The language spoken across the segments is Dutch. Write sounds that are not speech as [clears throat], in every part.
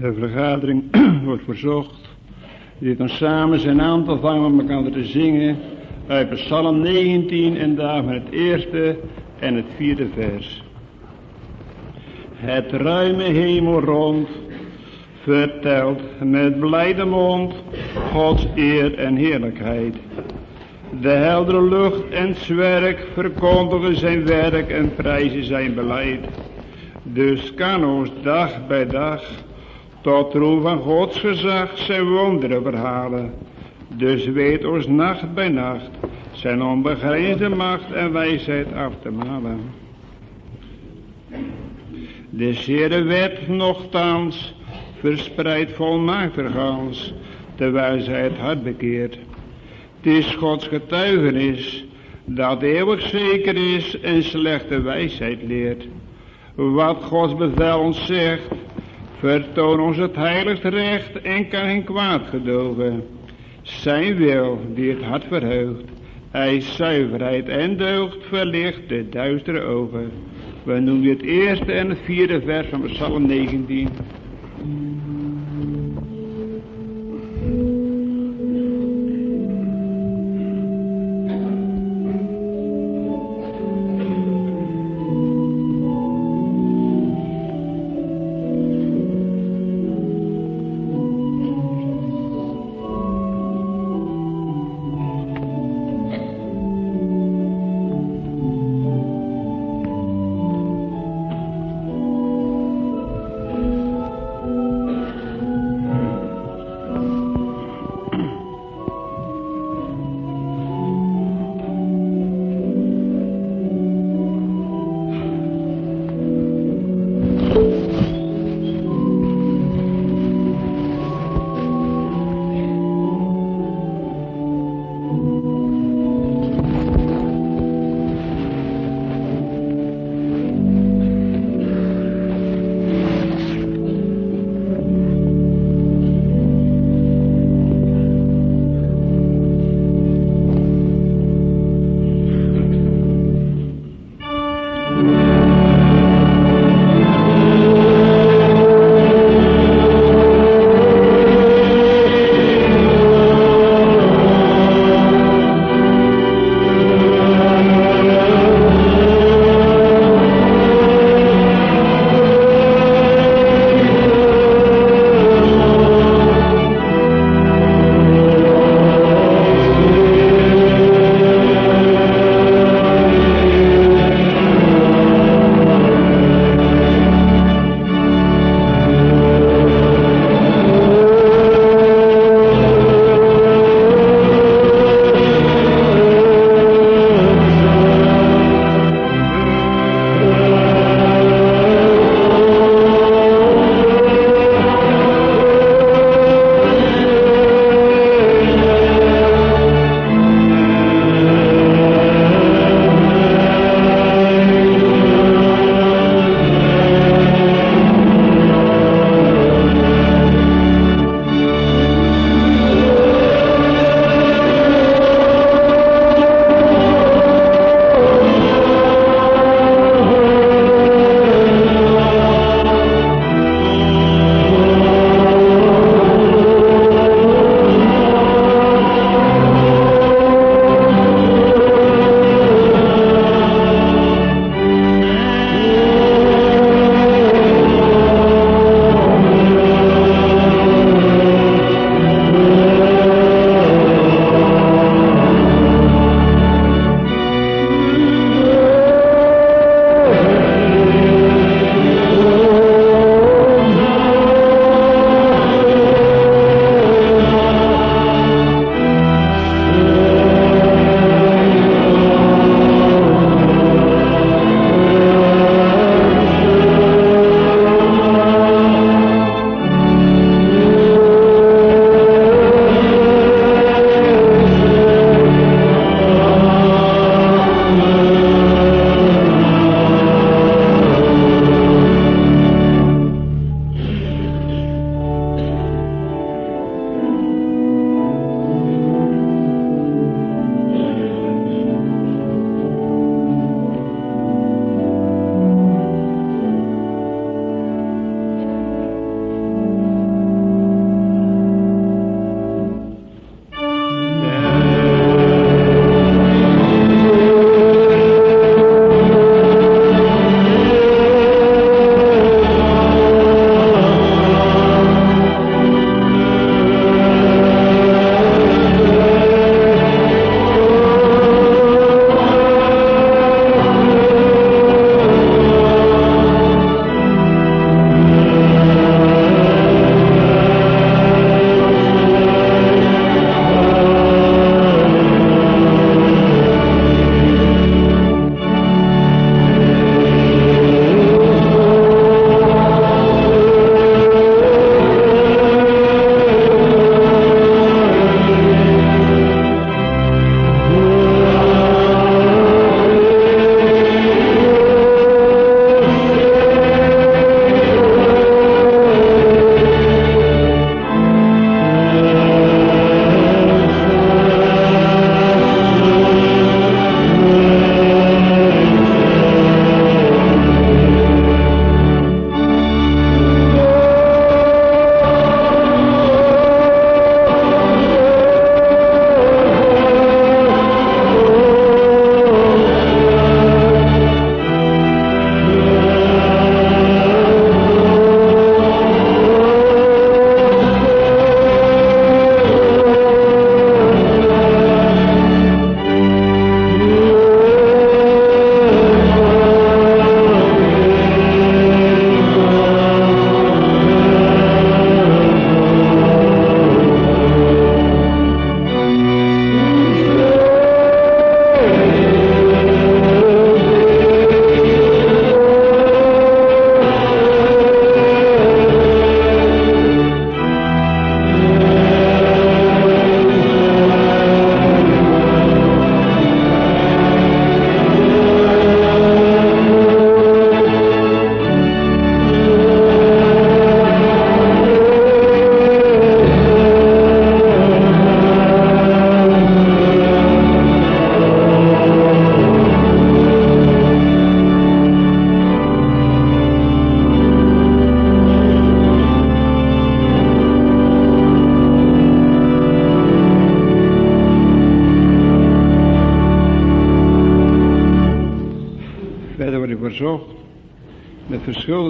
De vergadering [clears throat] wordt verzocht. Die dan samen zijn aantal vangen met elkaar te zingen. Uit Psalm 19 en daarvan het eerste en het vierde vers. Het ruime hemel rond vertelt met blijde mond Gods eer en heerlijkheid. De heldere lucht en zwerk verkondigen zijn werk en prijzen zijn beleid. Dus kan ons dag bij dag tot roem van Gods gezag zijn wonderen verhalen. Dus weet ons nacht bij nacht zijn onbegrensde macht en wijsheid af te malen. De zere wet nogthans verspreidt volmaakt vergans, terwijl zij het hart bekeert. Het is Gods getuigenis, dat eeuwig zeker is en slechte wijsheid leert. Wat Gods bevel ons zegt, vertoon ons het heiligst recht en kan geen kwaad gedogen. Zijn wil, die het hart verheugt, eis zuiverheid en deugd, verlicht de duistere ogen. We noemen het eerste en het vierde vers van Psalm 19.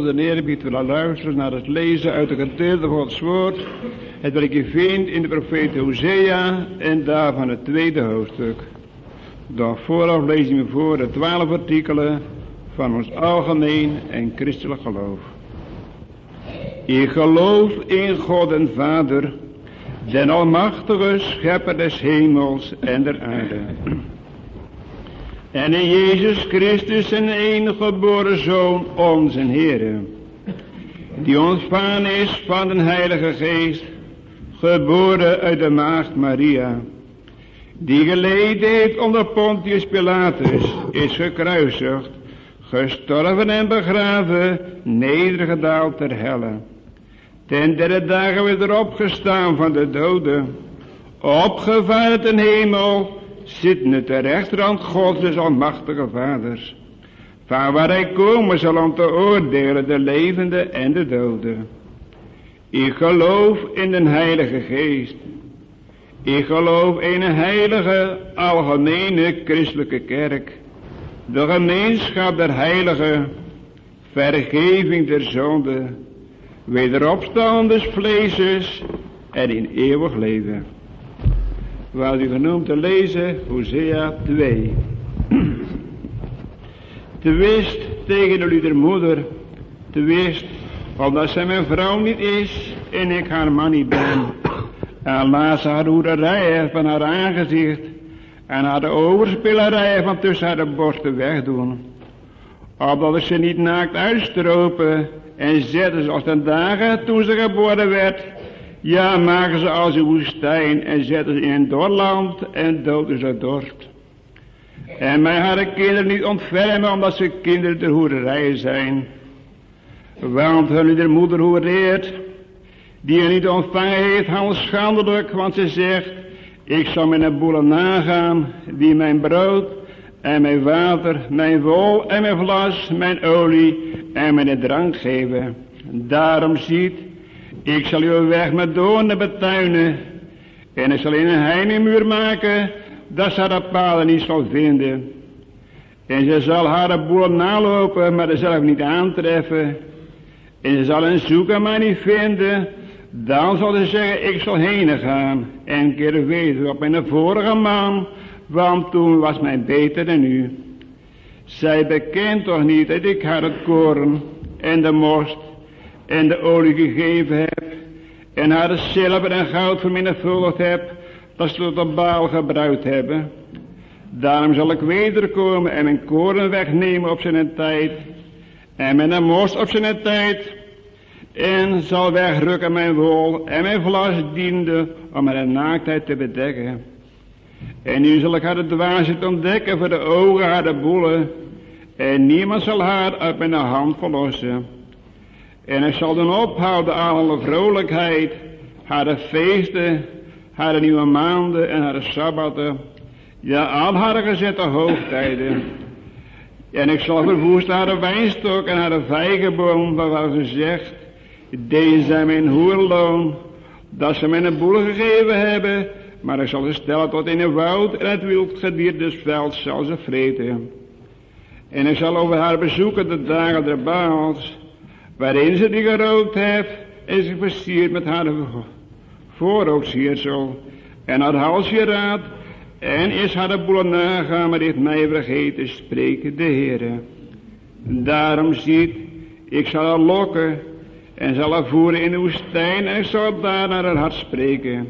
Verschillende eerbied willen luisteren naar het lezen uit de gedeelte van Gods woord. Het wat je vindt in de profeet Hosea en daarvan het tweede hoofdstuk. Dan vooraf lezen we voor de twaalf artikelen van ons algemeen en christelijk geloof. Ik geloof in God en Vader, den almachtige schepper des hemels en der aarde. En in Jezus Christus zijn enige geboren Zoon, onze Heer, die ontvangen is van de Heilige Geest, geboren uit de maagd Maria, die geleden heeft onder Pontius Pilatus, is gekruisigd, gestorven en begraven, nedergedaald ter helle. Ten derde dagen weer opgestaan van de doden, opgevaren ten hemel, zit ter rechterhand God des almachtige vaders, van waar hij komen zal om te oordelen de levenden en de doden. Ik geloof in de heilige geest. Ik geloof in een heilige, algemene christelijke kerk. De gemeenschap der heiligen, vergeving der zonde, wederopstand des vleeses en in eeuwig leven. Waar u genoemd te lezen, Hosea 2. [clears throat] Te wist tegen de der moeder, te wist, omdat zij mijn vrouw niet is en ik haar man niet ben. En laat ze haar hoederijen van haar aangezicht en haar de overspillerijen van tussen haar borsten wegdoen. Opdat ze niet naakt uitstropen en zetten zoals de dagen toen ze geboren werd. Ja, maken ze als een woestijn en zetten ze in een doorland en doden ze dorst. En mij haar kinderen niet ontfermen omdat ze kinderen der hoererijen zijn. Want hun moeder hoereert, die er niet ontvangen heeft, hand schandelijk, want ze zegt, ik zal mijn boelen nagaan, die mijn brood en mijn water, mijn wol en mijn vlas, mijn olie en mijn drank geven. Daarom ziet, ik zal uw weg met doornen betuinen en ik zal in een heinemuur maken, dat ze haar palen niet zal vinden. En ze zal haar boelen nalopen, maar ze zelf niet aantreffen. En ze zal een zoeken, maar niet vinden. Dan zal ze zeggen, ik zal heen gaan en keer weten op mijn vorige man, want toen was mij beter dan u. Zij bekent toch niet dat ik haar het koren en de most en de olie gegeven heb en haar de zilver en goud vermenigvuldigd heb, dat ze tot de baal gebruikt hebben. Daarom zal ik wederkomen en mijn koren wegnemen op zijn tijd en mijn most op zijn tijd en zal wegrukken mijn wol en mijn vlas diende om mijn naaktheid te bedekken. En nu zal ik haar de dwaasheid ontdekken voor de ogen haar de boelen en niemand zal haar uit mijn hand verlossen. En ik zal dan ophouden alle vrolijkheid, haar feesten, haar nieuwe maanden en haar sabbaten, ja al haar gezette hoogtijden. En ik zal verwoesten haar wijnstok en haar vijgenboom, waarvan ze zegt, deze zijn mijn hoerloon, dat ze mij een boel gegeven hebben, maar ik zal ze stellen tot in een woud en het wildgedier des velds zal ze vreten. En ik zal over haar bezoeken de dagen der baals, waarin ze die gerookt heeft en zich versiert met haar voorhoofdsiersel en haar halsje en is haar de boel nagaan, maar heeft mij vergeten, spreken de Heere. Daarom ziet, ik zal haar lokken en zal haar voeren in de woestijn en zal daar naar haar hart spreken.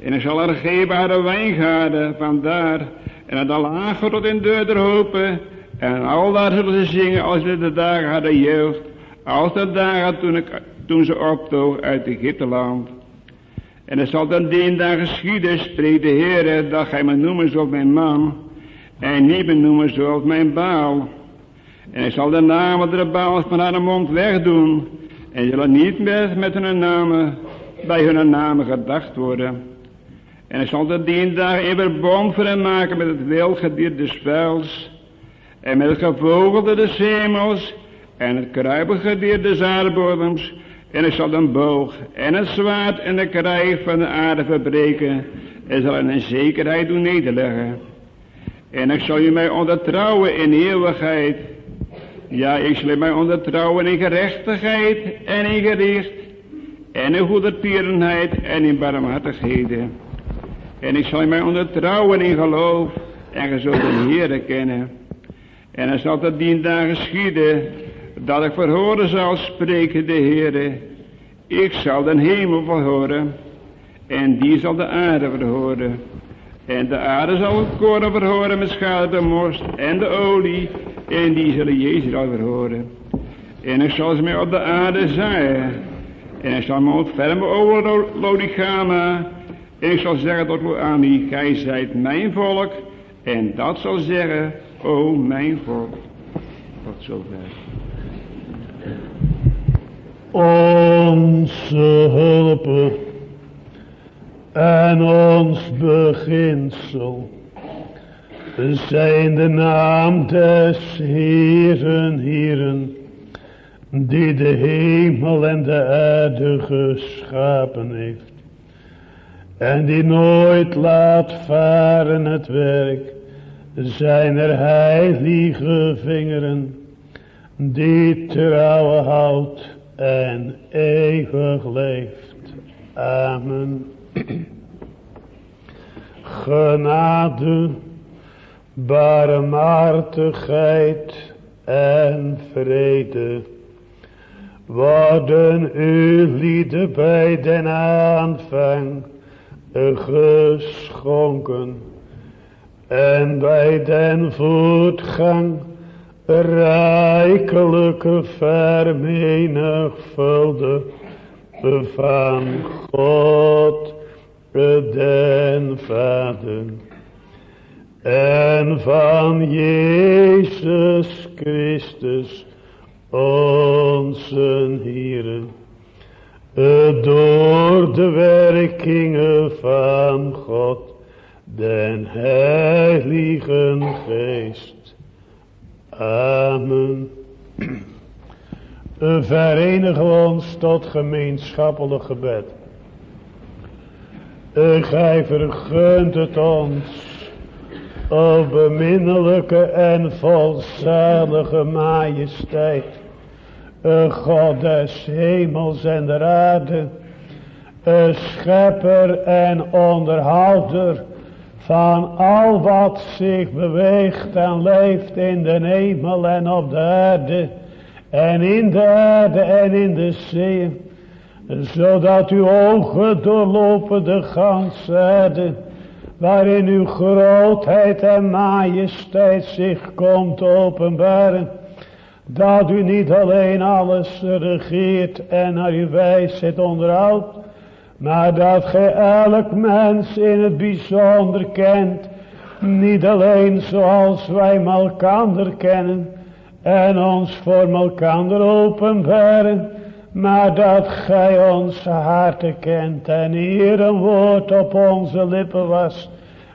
En ik zal haar geven haar wijngaarden vandaar en het al tot in deur hopen en al daar zullen ze zingen als in de dagen hadden jeugd, als de dagen toen, ik, toen ze optoog uit Egypteland. En het zal dan die dag geschieden, spreekt de Heer, dat gij me noemen zult mijn man, en niet benoemen zult mijn baal. En ik zal de namen der baal van haar mond wegdoen, en zullen niet meer met hun namen, bij hun namen gedacht worden. En ik zal de dien daar even bond voor hen maken met het wilgedier des vuils, en met het gevogelde des hemels, en het kruipengedier des aardbodems, en ik zal een boog en het zwaard en de krijg van de aarde verbreken, en zal een zekerheid doen nederleggen. En ik zal je mij ondertrouwen in eeuwigheid, Ja, ik zal mij ondertrouwen in gerechtigheid en in gericht. En in goedertierenheid en in barmhartigheden. En ik zal mij ondertrouwen in geloof. En je zult de Heere kennen. En er zal tot dien dagen geschieden. Dat ik verhoren zal spreken de Heere. Ik zal de hemel verhoren. En die zal de aarde verhoren. En de aarde zal het koren verhoren met schade de most en de olie. En die zullen Jezus al verhoren. En ik zal ze mij op de aarde zaaien. En ik zal me ontfermen over Lodigama. En ik zal zeggen tot Loami, gij zijt mijn volk. En dat zal zeggen, o mijn volk. Tot zover. Onze hulpen en ons beginsel. Zijn de naam des Heeren, Heeren, die de hemel en de aarde geschapen heeft, en die nooit laat varen het werk zijn er heilige vingeren, die trouw houdt en eeuwig leeft. Amen. Genade, barmhartigheid en vrede worden u lieden bij den aanvang geschonken en bij den voetgang rijkelijke vermenigvuldiging van God den Vader en van Jezus Christus onze Heer door de werkingen van God den Heiligen Geest. Amen. Verenigen ons tot gemeenschappelijk gebed. Gij vergunt het ons, o beminnelijke en volzalige majesteit, God des hemels en der aarde, schepper en onderhouder van al wat zich beweegt en leeft in de hemel en op de aarde, en in de aarde en in de zee, zodat uw ogen doorlopen de ganse aarde, waarin uw grootheid en majesteit zich komt openbaren, dat u niet alleen alles regeert en naar uw wijsheid onderhoudt, maar dat gij elk mens in het bijzonder kent, niet alleen zoals wij elkander kennen en ons voor elkander openbaren, maar dat gij onze harten kent en hier een woord op onze lippen was,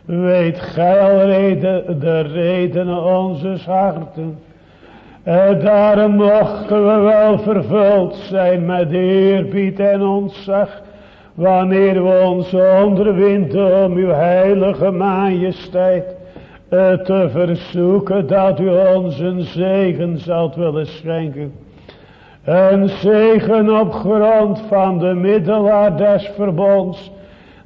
weet gij alrede de redenen onze harten. En daarom mochten we wel vervuld zijn met eerbied en ontzag, wanneer we ons onderwinden om uw heilige majesteit te verzoeken dat u ons een zegen zult willen schenken. Een zegen op grond van de middelaar des verbonds,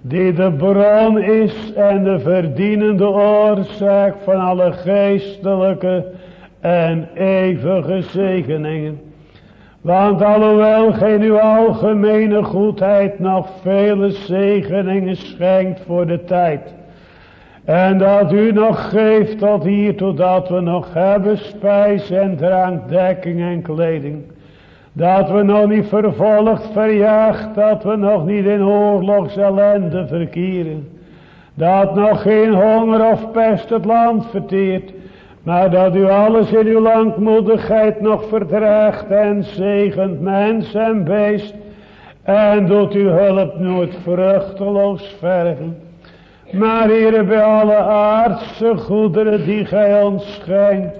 die de bron is en de verdienende oorzaak van alle geestelijke en eeuwige zegeningen. Want alhoewel geen uw algemene goedheid nog vele zegeningen schenkt voor de tijd. En dat u nog geeft tot hier totdat we nog hebben spijs en drank, dekking en kleding. Dat we nog niet vervolgd, verjaagd, dat we nog niet in oorlogsellende verkeren. Dat nog geen honger of pest het land verteert. Maar dat u alles in uw langmoedigheid nog verdraagt en zegent mens en beest. En doet uw hulp nooit vruchteloos vergen. Maar hier bij alle aardse goederen die gij ons schijnt,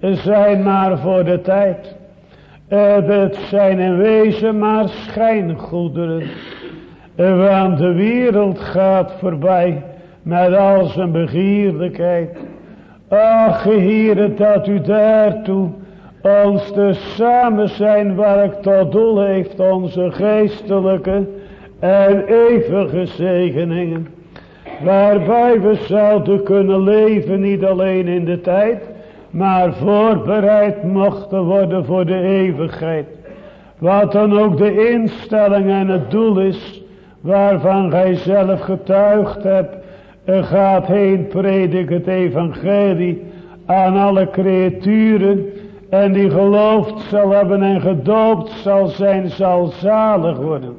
zijn maar voor de tijd. Het zijn in wezen maar schijngoederen. Want de wereld gaat voorbij met al zijn begierlijkheid. Ach, Heere, dat u daartoe ons te samen zijn werk tot doel heeft onze geestelijke en eeuwige zegeningen. Waarbij we zouden kunnen leven niet alleen in de tijd, maar voorbereid mochten worden voor de eeuwigheid. Wat dan ook de instelling en het doel is, waarvan gij zelf getuigd hebt, gaat heen predik het evangelie aan alle creaturen en die geloofd zal hebben en gedoopt zal zijn, zal zalig worden.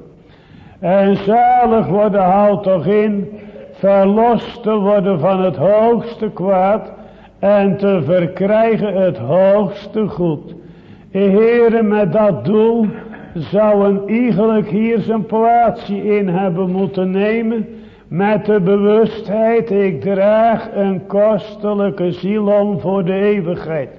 En zalig worden houdt toch in, verlost te worden van het hoogste kwaad en te verkrijgen het hoogste goed. Heren, met dat doel zou een iegelijk hier zijn plaatsje in hebben moeten nemen met de bewustheid, ik draag een kostelijke ziel om voor de eeuwigheid.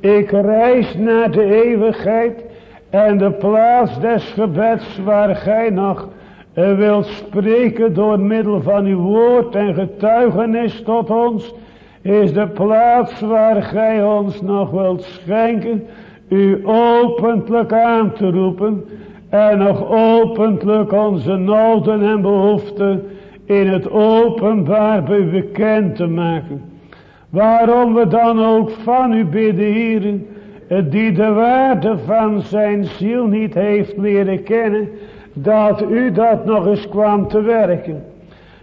Ik reis naar de eeuwigheid en de plaats des gebeds waar gij nog eh, wilt spreken door middel van uw woord en getuigenis tot ons, is de plaats waar gij ons nog wilt schenken, u opentlijk aan te roepen en nog opentlijk onze noden en behoeften in het openbaar bekend te maken. Waarom we dan ook van u bidden, heren, die de waarde van zijn ziel niet heeft leren kennen, dat u dat nog eens kwam te werken.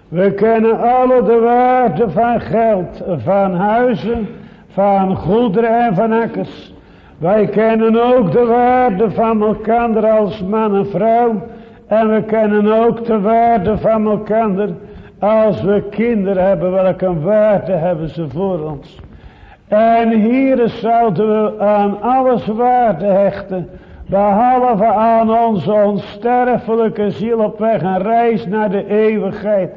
We kennen alle de waarde van geld, van huizen, van goederen en van akkers. Wij kennen ook de waarde van elkaar als man en vrouw. En we kennen ook de waarde van elkaar. Als we kinderen hebben, welke waarde hebben ze voor ons. En hier zouden we aan alles waarde hechten. Behalve aan onze onsterfelijke ziel op weg en reis naar de eeuwigheid.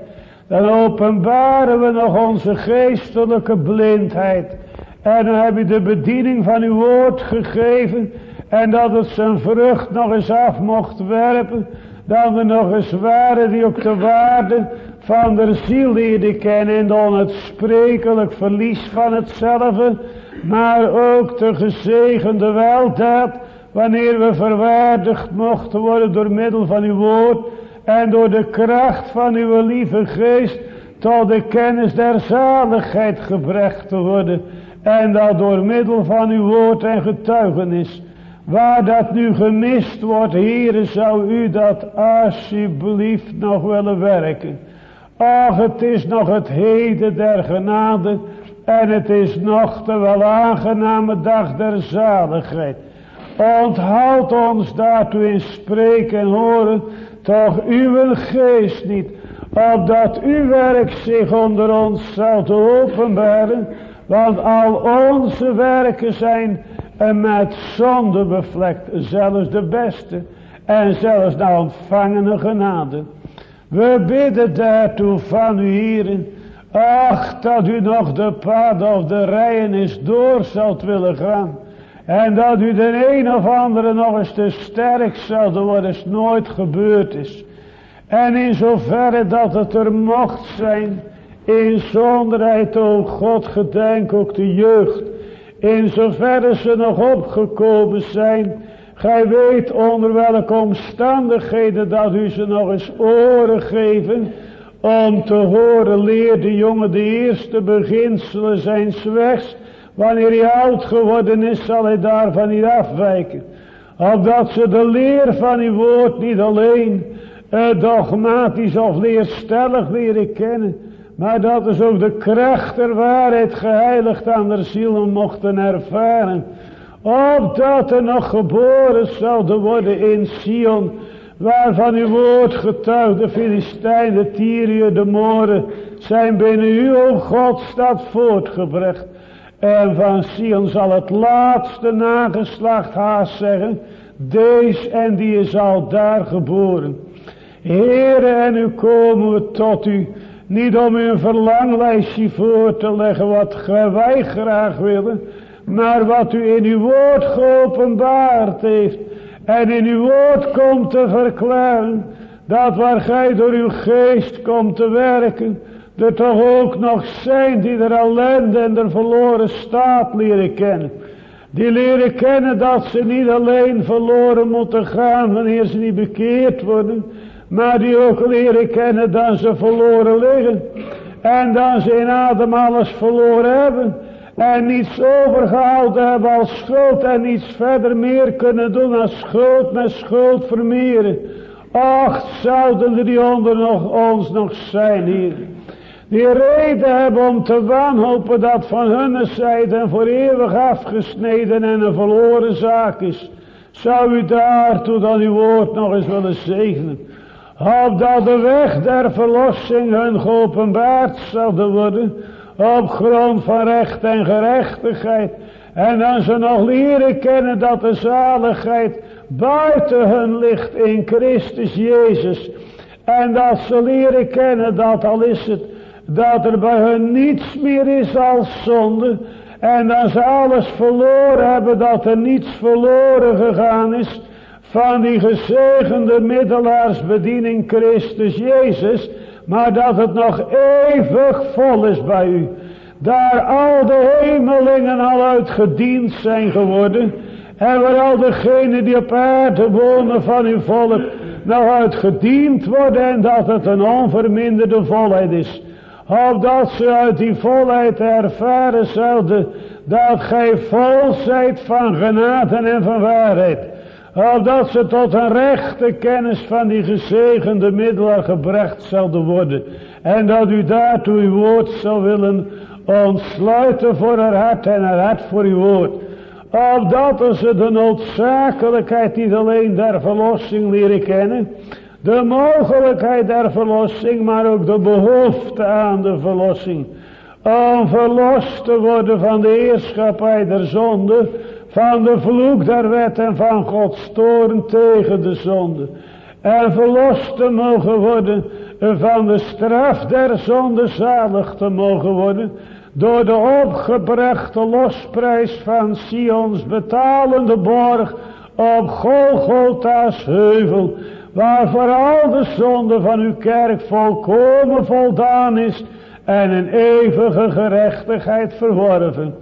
Dan openbaren we nog onze geestelijke blindheid. En dan heb je de bediening van uw woord gegeven. En dat het zijn vrucht nog eens af mocht werpen. Dan we nog eens waren die ook de waarde van de ziel leerde kennen. En dan het sprekelijk verlies van hetzelfde. Maar ook de gezegende weldaad. Wanneer we verwaardigd mochten worden door middel van uw woord. En door de kracht van uw lieve geest. Tot de kennis der zaligheid gebracht te worden. En dat door middel van uw woord en getuigenis. Waar dat nu gemist wordt, heren, zou u dat alsjeblieft nog willen werken. Ach, het is nog het heden der genade. En het is nog de wel aangename dag der zaligheid. Onthoud ons daartoe in spreken en horen. Toch uw geest niet. Opdat uw werk zich onder ons zal te openbaren. Want al onze werken zijn met zonde bevlekt. Zelfs de beste. En zelfs naar ontvangene genade. We bidden daartoe van u hierin. Ach, dat u nog de pad of de rijen is door zult willen gaan. En dat u de een of andere nog eens te sterk zult worden, is nooit gebeurd is. En in zoverre dat het er mocht zijn, in zonderheid, o God, gedenk ook de jeugd. In zoverre ze nog opgekomen zijn, Gij weet onder welke omstandigheden dat u ze nog eens oren geven. Om te horen leer de jongen de eerste beginselen zijn wegs. Wanneer hij oud geworden is zal hij daarvan niet afwijken. Opdat ze de leer van uw woord niet alleen eh, dogmatisch of leerstellig leren kennen. Maar dat is ook de kracht der waarheid geheiligd aan de zielen mochten ervaren. Opdat er nog geboren zouden worden in Sion. Waarvan uw woord getuigt, de Filistijn, de Tyrië, de Moren. Zijn binnen u, o God, staat voortgebracht. En van Sion zal het laatste nageslacht haast zeggen. Deze en die is al daar geboren. Heere, en nu komen we tot u. Niet om u een verlanglijstje voor te leggen wat wij graag willen. Maar wat u in uw woord geopenbaard heeft. En in uw woord komt te verklaren. Dat waar gij door uw geest komt te werken. Er toch ook nog zijn die er ellende en er verloren staat leren kennen. Die leren kennen dat ze niet alleen verloren moeten gaan wanneer ze niet bekeerd worden. Maar die ook leren kennen dat ze verloren liggen. En dan ze in Adam alles verloren hebben. En niets overgehaald hebben als schuld. En niets verder meer kunnen doen als schuld met schuld vermeren. Ach, zouden er die onder nog, ons nog zijn hier. Die reden hebben om te wanhopen dat van hun zijde en voor eeuwig afgesneden en een verloren zaak is. Zou u daartoe dan uw woord nog eens willen zegenen. Opdat de weg der verlossing hun geopenbaard zouden worden. Op grond van recht en gerechtigheid. En dan ze nog leren kennen dat de zaligheid buiten hun ligt in Christus Jezus. En dat ze leren kennen dat al is het dat er bij hun niets meer is als zonde. En dat ze alles verloren hebben, dat er niets verloren gegaan is van die gezegende middelaarsbediening Christus Jezus. Maar dat het nog eeuwig vol is bij u. Daar al de hemelingen al uit gediend zijn geworden. En waar al degenen die op aarde wonen van uw volk nog uit gediend worden. En dat het een onverminderde volheid is opdat ze uit die volheid ervaren zouden, dat gij vol zijt van genade en van waarheid. Opdat ze tot een rechte kennis van die gezegende middelen gebracht zouden worden. En dat u daartoe uw woord zou willen ontsluiten voor haar hart en haar hart voor uw woord. Opdat ze de noodzakelijkheid niet alleen der verlossing leren kennen, de mogelijkheid der verlossing, maar ook de behoefte aan de verlossing. Om verlost te worden van de heerschappij der zonde, van de vloek der wet en van Gods toorn tegen de zonde. En verlost te mogen worden van de straf der zonde zalig te mogen worden. Door de opgebrachte losprijs van Sions betalende borg op Golgotha's heuvel waar voor al de zonde van uw kerk volkomen voldaan is en een eeuwige gerechtigheid verworven.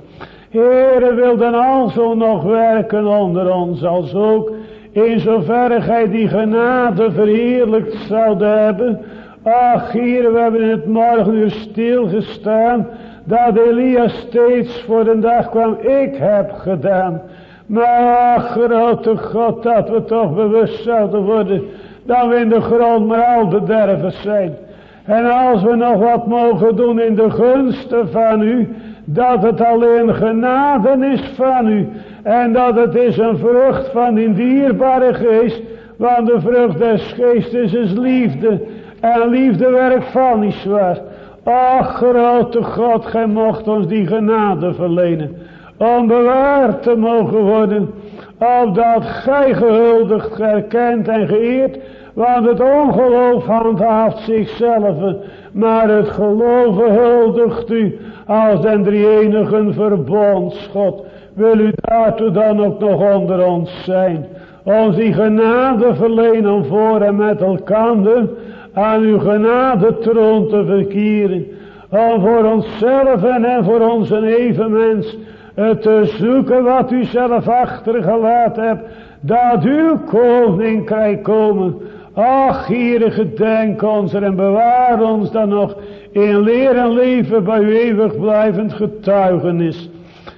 Heere wil dan alzo nog werken onder ons, als ook in zoverre gij die genade verheerlijkt zouden hebben. Ach, hier, we hebben in het morgenuur stilgestaan, dat Elia steeds voor de dag kwam, ik heb gedaan. Maar grote God, dat we toch bewust zouden worden dat we in de grond maar al bedervers zijn. En als we nog wat mogen doen in de gunsten van u, dat het alleen genade is van u. En dat het is een vrucht van die dierbare geest, want de vrucht des geestes is liefde. En liefde werkt van niet zwaar. Ach, grote God, gij mocht ons die genade verlenen. Om bewaard te mogen worden opdat gij gehuldigd, erkend en geëerd, want het ongeloof handhaaft zichzelf, maar het geloven huldigt u als den drie-enigen verbondsgod. Wil u daartoe dan ook nog onder ons zijn? Ons die genade verlenen voor en met elkander aan uw genade troon te verkieren. Om voor onszelf en voor onze evenmens te zoeken wat u zelf achtergelaten hebt. Dat uw koninkrijk komen. Ach, hier gedenk ons en bewaar ons dan nog in leer en leven bij uw eeuwig blijvend getuigenis.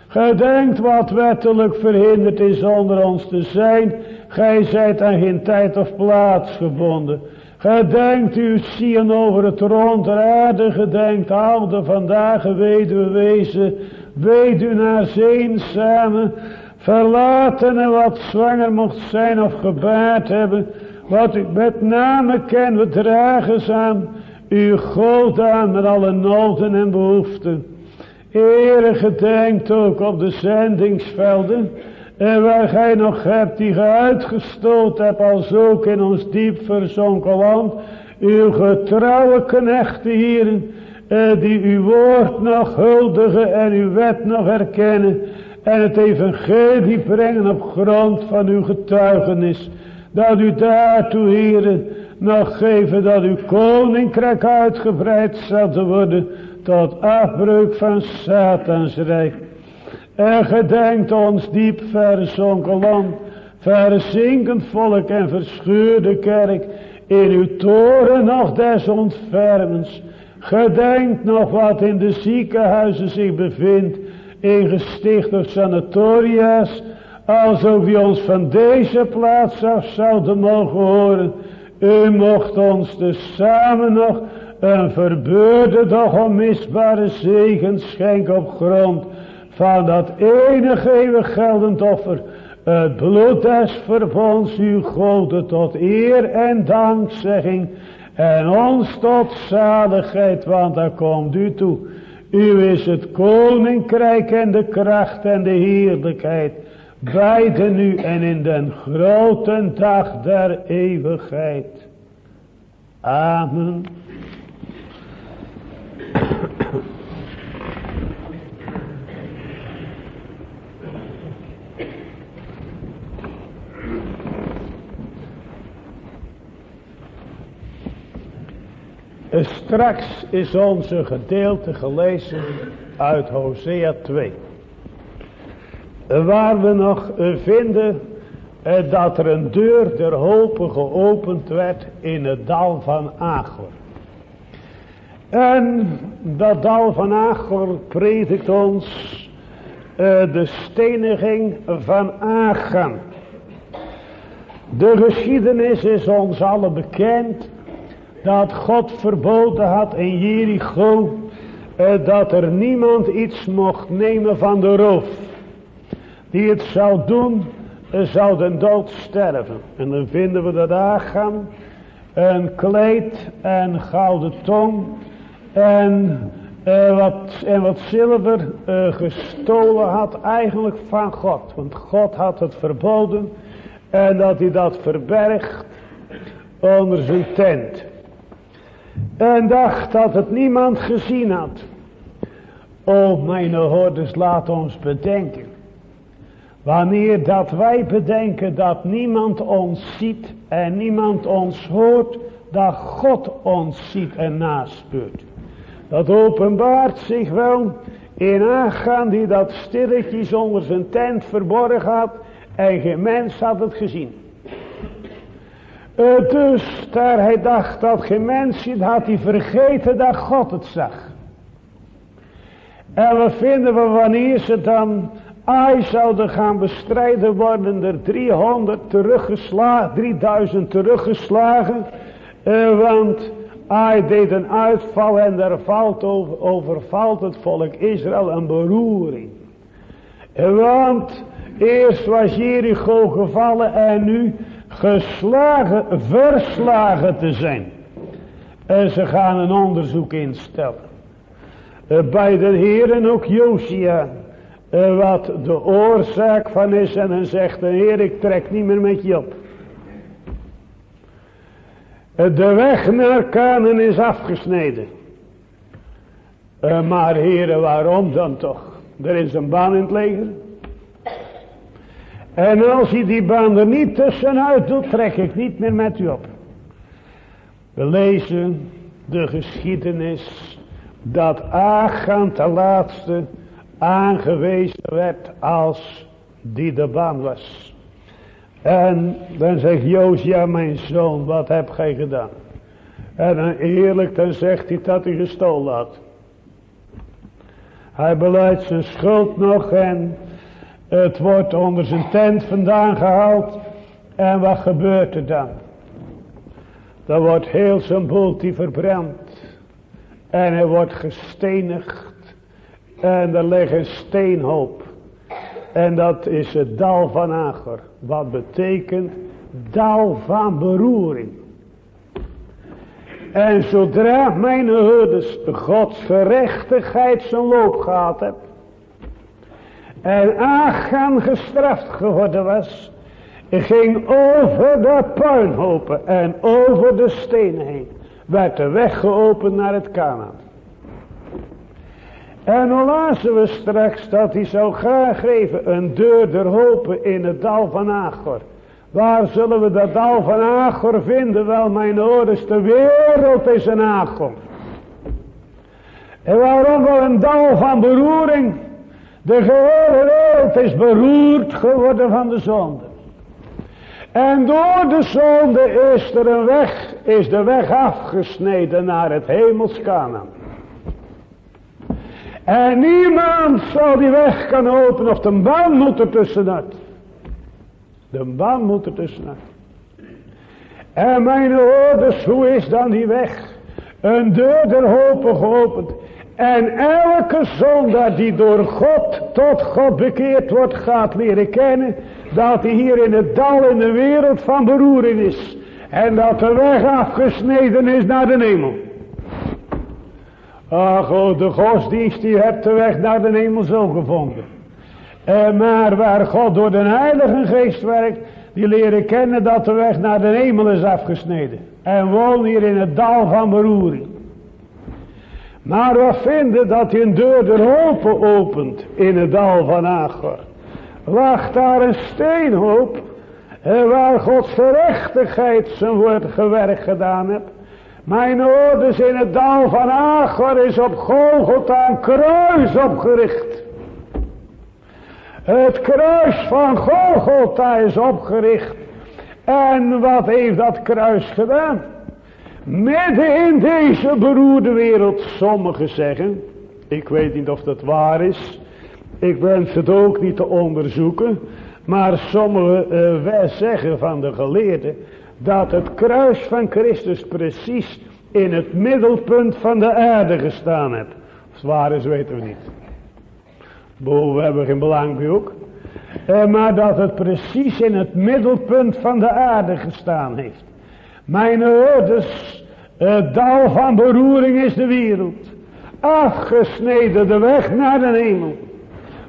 Gedenkt wat wettelijk verhinderd is onder ons te zijn. Gij zijt aan geen tijd of plaats gebonden. Gedenkt u zien over het rond der aarde. Gedenkt al de vandaag weduwe wezen weduwnaars samen, verlaten en wat zwanger mocht zijn of gebaard hebben, wat ik met name ken, we dragen aan, uw God aan met alle noden en behoeften. Ere gedenkt ook op de zendingsvelden, en waar gij nog hebt die ge uitgestoten hebt, als ook in ons diep verzonken land, uw getrouwe knechten hieren, eh, die uw woord nog huldigen en uw wet nog herkennen en het evangelie brengen op grond van uw getuigenis. Dat u daartoe, heren, nog geven dat uw koninkrijk uitgebreid zal worden tot afbreuk van Satans rijk. En gedenkt ons diep verzonken land, verzinkend volk en verscheurde kerk, in uw toren nog des ontfermens. Gedenkt nog wat in de ziekenhuizen zich bevindt, in gesticht of sanatoria's, alsof wie ons van deze plaats af zouden mogen horen. U mocht ons dus samen nog een verbeurde doch onmisbare zegen schenken op grond van dat enige eeuwig geldend offer. Het bloed des verbonds uw goden tot eer en dankzegging en ons tot zaligheid, want daar komt u toe. U is het koninkrijk en de kracht en de heerlijkheid, beide nu en in den grote dag der eeuwigheid. Amen. Straks is onze gedeelte gelezen uit Hosea 2. Waar we nog vinden eh, dat er een deur der hopen geopend werd in het dal van Agor. En dat dal van Agor predikt ons uh, de steniging van Achan. De geschiedenis is ons allen bekend dat God verboden had in Jericho uh, dat er niemand iets mocht nemen van de roof. Die het zou doen, zou den dood sterven. En dan vinden we dat Agam een kleed en gouden tong en, uh, wat, en wat zilver gestolen had eigenlijk van God. Want God had het verboden en dat hij dat verbergt onder zijn tent. En dacht dat het niemand gezien had. O mijn hoorders, laat ons bedenken. Wanneer dat wij bedenken dat niemand ons ziet en niemand ons hoort, dat God ons ziet en naspeurt. Dat openbaart zich wel in aangaan die dat stilletjes onder zijn tent verborgen had en geen mens had het gezien. Uh, dus daar hij dacht dat geen mens ziet, had hij vergeten dat God het zag. En wat vinden we wanneer ze dan Ai zouden gaan bestrijden worden er 300 teruggeslagen, 3000 teruggeslagen. Uh, want Ai deed een uitval en er valt over, overvalt het volk Israël een beroering. Uh, want eerst was Jericho gevallen en nu geslagen, verslagen te zijn. En ze gaan een onderzoek instellen. Eh, bij de heren ook Josia. Eh, wat de oorzaak van is. En dan zegt de heer ik trek niet meer met je op. Eh, de weg naar Kanen is afgesneden. Maar heren waarom dan toch? Er is een baan in het leger. En als je die baan er niet tussenuit doet, trek ik niet meer met u op. We lezen de geschiedenis dat Achan ten laatste aangewezen werd als die de baan was. En dan zegt Josia, mijn zoon, wat heb gij gedaan? En eerlijk, dan zegt hij dat hij gestolen had. Hij beleidt zijn schuld nog en het wordt onder zijn tent vandaan gehaald. En wat gebeurt er dan? Dan wordt heel zijn boeltje verbrand. En hij wordt gestenigd. En er ligt een steenhoop. En dat is het dal van Ager. Wat betekent dal van beroering. En zodra mijn herders Gods gerechtigheid zijn loop gehad hebt en Achan gestraft geworden was, ging over de puinhopen en over de stenen heen, werd de weg geopend naar het Canaan. En dan lazen we straks dat hij zou graag geven een deur der hopen in het dal van Agor. Waar zullen we dat dal van Agor vinden? Wel mijn ouders, de wereld is een Agor. En waarom wel een dal van beroering? De gehele wereld is beroerd geworden van de zonde. En door de zonde is er een weg, is de weg afgesneden naar het hemels En niemand zal die weg kan openen of de baan moet er tussenuit. De baan moet er tussenuit. En mijn ouders, hoe is dan die weg? Een deur der hopen geopend. En elke zondaar die door God tot God bekeerd wordt, gaat leren kennen dat hij hier in het dal in de wereld van beroering is. En dat de weg afgesneden is naar de hemel. Ach, oh, de godsdienst die hebt de weg naar de hemel zo gevonden. En maar waar God door de Heilige Geest werkt, die leren kennen dat de weg naar de hemel is afgesneden. En wonen hier in het dal van beroering. Maar we vinden dat hij een deur der open opent in het dal van Agor. Wacht daar een steenhoop waar Gods gerechtigheid zijn woord gewerkt gedaan hebt. Mijn ouders in het dal van Agor is op Golgotha een kruis opgericht. Het kruis van Golgotha is opgericht. En wat heeft dat kruis gedaan? Midden in deze beroerde wereld, sommigen zeggen, ik weet niet of dat waar is, ik wens het ook niet te onderzoeken, maar sommigen uh, zeggen van de geleerden, dat het kruis van Christus precies in het middelpunt van de aarde gestaan heeft. Of het waar is, weten we niet. Boven, we hebben geen belang bij ook. Uh, maar dat het precies in het middelpunt van de aarde gestaan heeft. Mijn ouders, het dal van beroering is de wereld. Afgesneden de weg naar de hemel.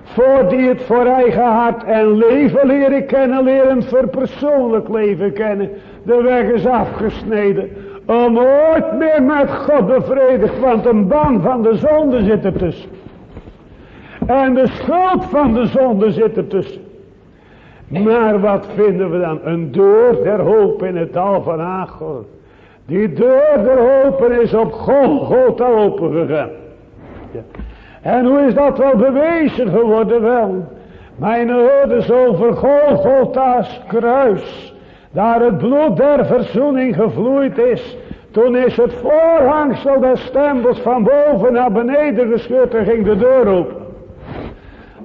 Voor die het voor eigen hart en leven leren kennen, leren voor persoonlijk leven kennen. De weg is afgesneden. Om ooit meer met God bevredigd, want een bang van de zonde zit ertussen. En de schuld van de zonde zit ertussen. Maar wat vinden we dan? Een deur der hoop in het dal van Agor. Die deur der hoop is op Golgotha opengegaan. Ja. En hoe is dat wel bewezen geworden? Wel, mijn ouders over Golgotha's kruis. Daar het bloed der verzoening gevloeid is. Toen is het voorhangsel des stempels van boven naar beneden gescheurd en ging de deur open.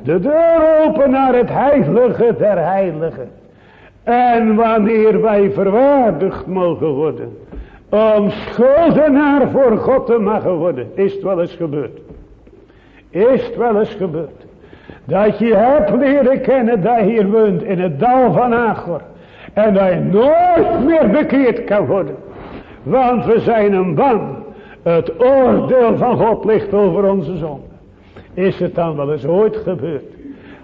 De deur open naar het heilige der heiligen. En wanneer wij verwaardigd mogen worden. Om schuldenaar voor God te mogen worden. Is het wel eens gebeurd. Is het wel eens gebeurd. Dat je hebt leren kennen dat je hier woont in het dal van Agor. En je nooit meer bekeerd kan worden. Want we zijn een bang. Het oordeel van God ligt over onze zonde. Is het dan wel eens ooit gebeurd.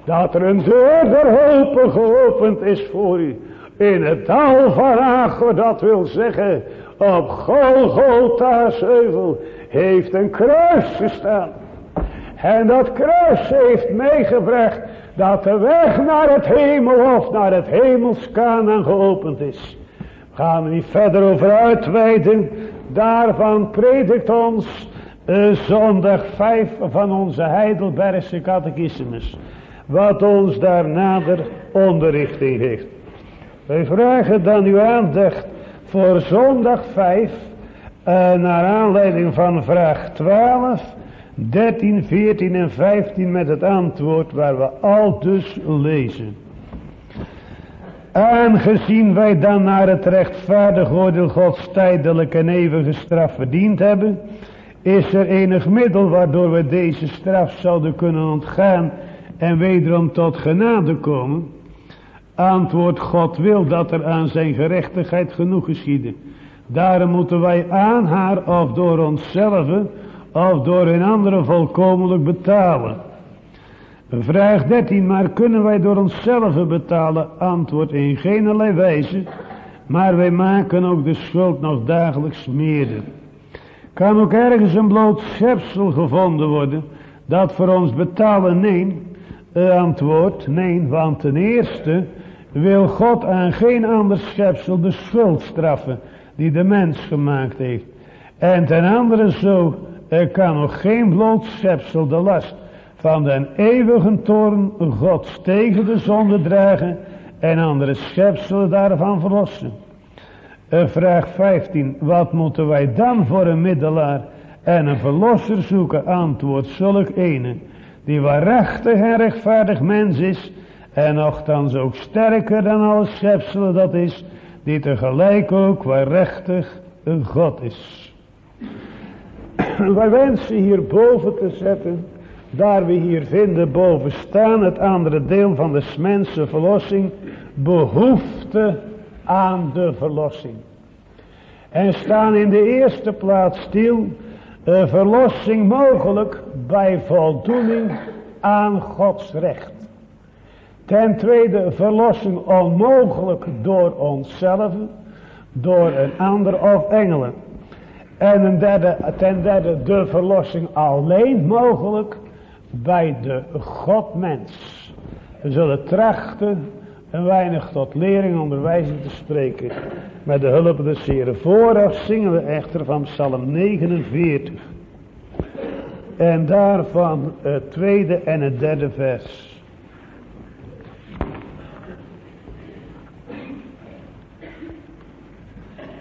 Dat er een deur der hopen geopend is voor u. In het dal van. Dat wil zeggen. Op Golgotha's heuvel. Heeft een kruis gestaan. En dat kruis heeft meegebracht dat de weg naar het hemelhof, naar het hemelskanan geopend is. We gaan er niet verder over uitweiden. Daarvan predikt ons zondag 5 van onze Heidelbergse catechismus. Wat ons daar nader onderrichting heeft. Wij vragen dan uw aandacht voor zondag 5. Uh, eh, naar aanleiding van vraag 12 13, 14 en 15 met het antwoord waar we al dus lezen. Aangezien wij dan naar het rechtvaardig oordeel Gods tijdelijke en eeuwige straf verdiend hebben, is er enig middel waardoor we deze straf zouden kunnen ontgaan en wederom tot genade komen. Antwoord God wil dat er aan zijn gerechtigheid genoeg geschieden. Daarom moeten wij aan haar of door onszelf of door een andere volkomenlijk betalen. Vraag 13, maar kunnen wij door onszelf betalen? Antwoord in geen wijze, maar wij maken ook de schuld nog dagelijks meerder. Kan ook ergens een bloot schepsel gevonden worden, dat voor ons betalen? Nee. Antwoord, nee, want ten eerste wil God aan geen ander schepsel de schuld straffen, die de mens gemaakt heeft. En ten andere zo er kan nog geen bloot schepsel de last van den eeuwige toorn Gods tegen de zonde dragen en andere schepselen daarvan verlossen. Vraag 15. Wat moeten wij dan voor een middelaar en een verlosser zoeken? Antwoord zulk ene die waarachtig en rechtvaardig mens is en nogthans ook sterker dan alle schepselen dat is, die tegelijk ook waarachtig een God is. [clears throat] Wij wensen hier boven te zetten, daar we hier vinden boven staan het andere deel van de mensen verlossing, behoefte aan de verlossing. En staan in de eerste plaats stil, een verlossing mogelijk bij voldoening aan Gods recht. Ten tweede verlossing onmogelijk door onszelf, door een ander of engelen. En een derde, ten derde de verlossing alleen mogelijk bij de Godmens. We zullen trachten een weinig tot lering en onderwijzing te spreken. Met de hulp des Heren. Vooraf zingen we echter van Psalm 49. En daarvan het tweede en het derde vers.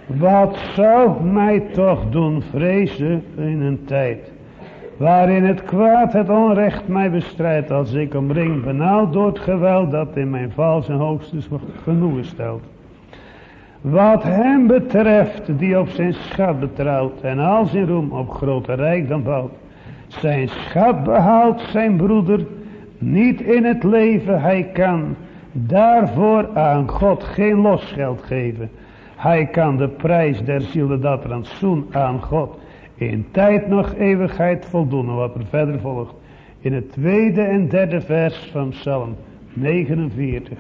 Wat zou mij toch doen vrezen in een tijd waarin het kwaad het onrecht mij bestrijdt als ik omring benauwd door het geweld dat in mijn vals en hoogstens wordt genoeg stelt. Wat hem betreft die op zijn schat betrouwt en al zijn roem op grote rijkdom bouwt. Zijn schat behaalt zijn broeder niet in het leven hij kan daarvoor aan God geen losgeld geven. Hij kan de prijs der zielen dat rantsoen aan God in tijd nog eeuwigheid voldoen. Wat er verder volgt. In het tweede en derde vers van Psalm 49.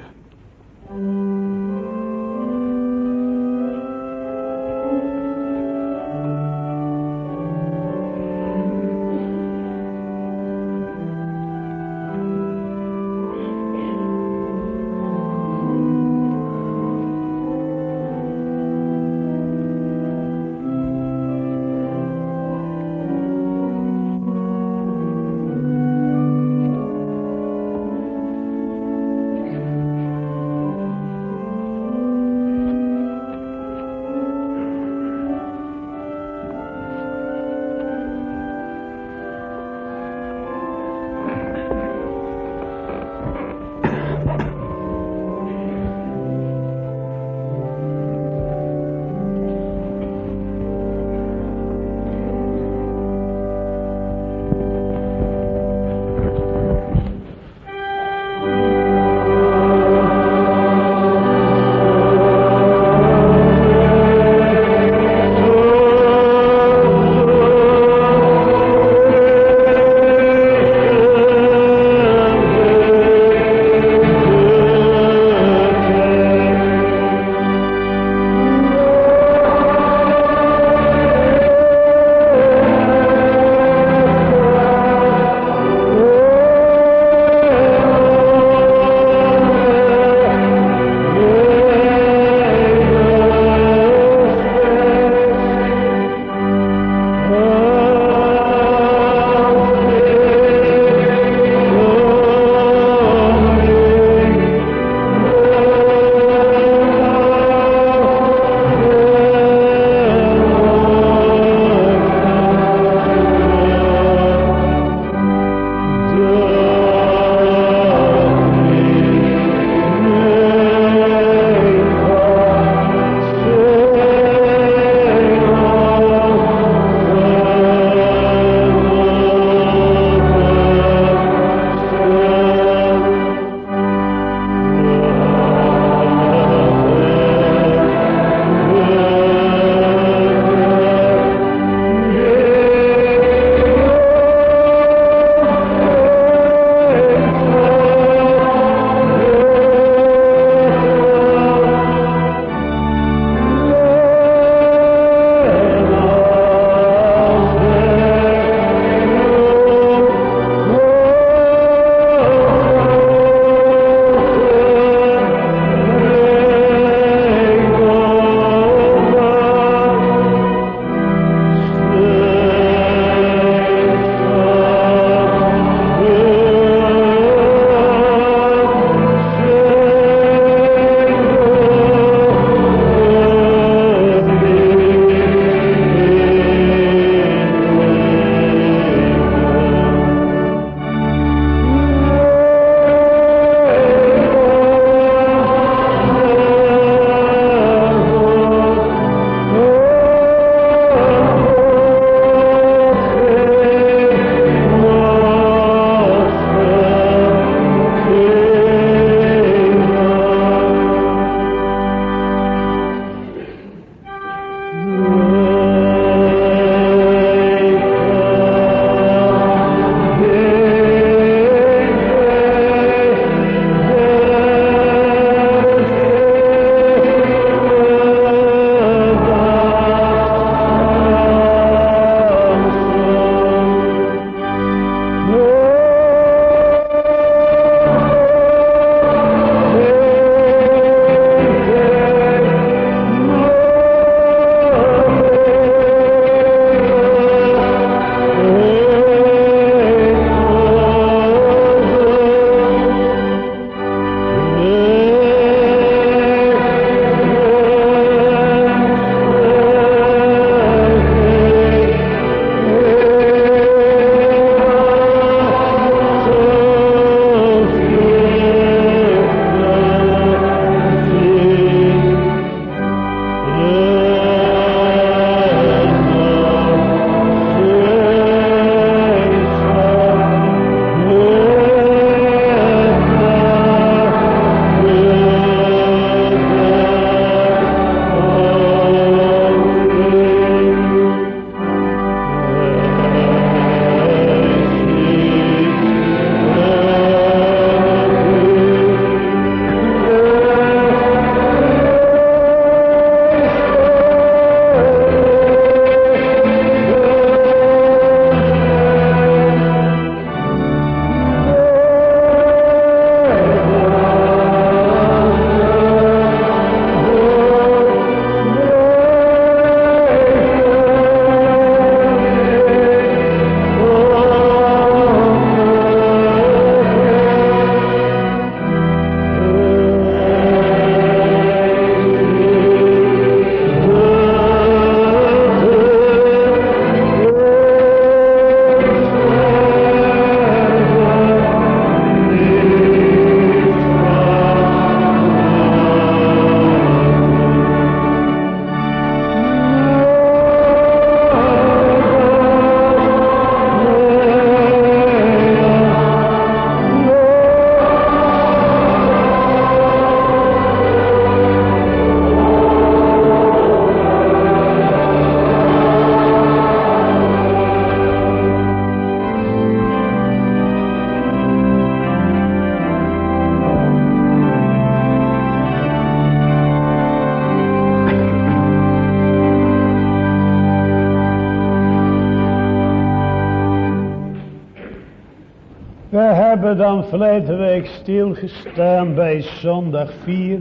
Verleden week stilgestaan bij zondag 4.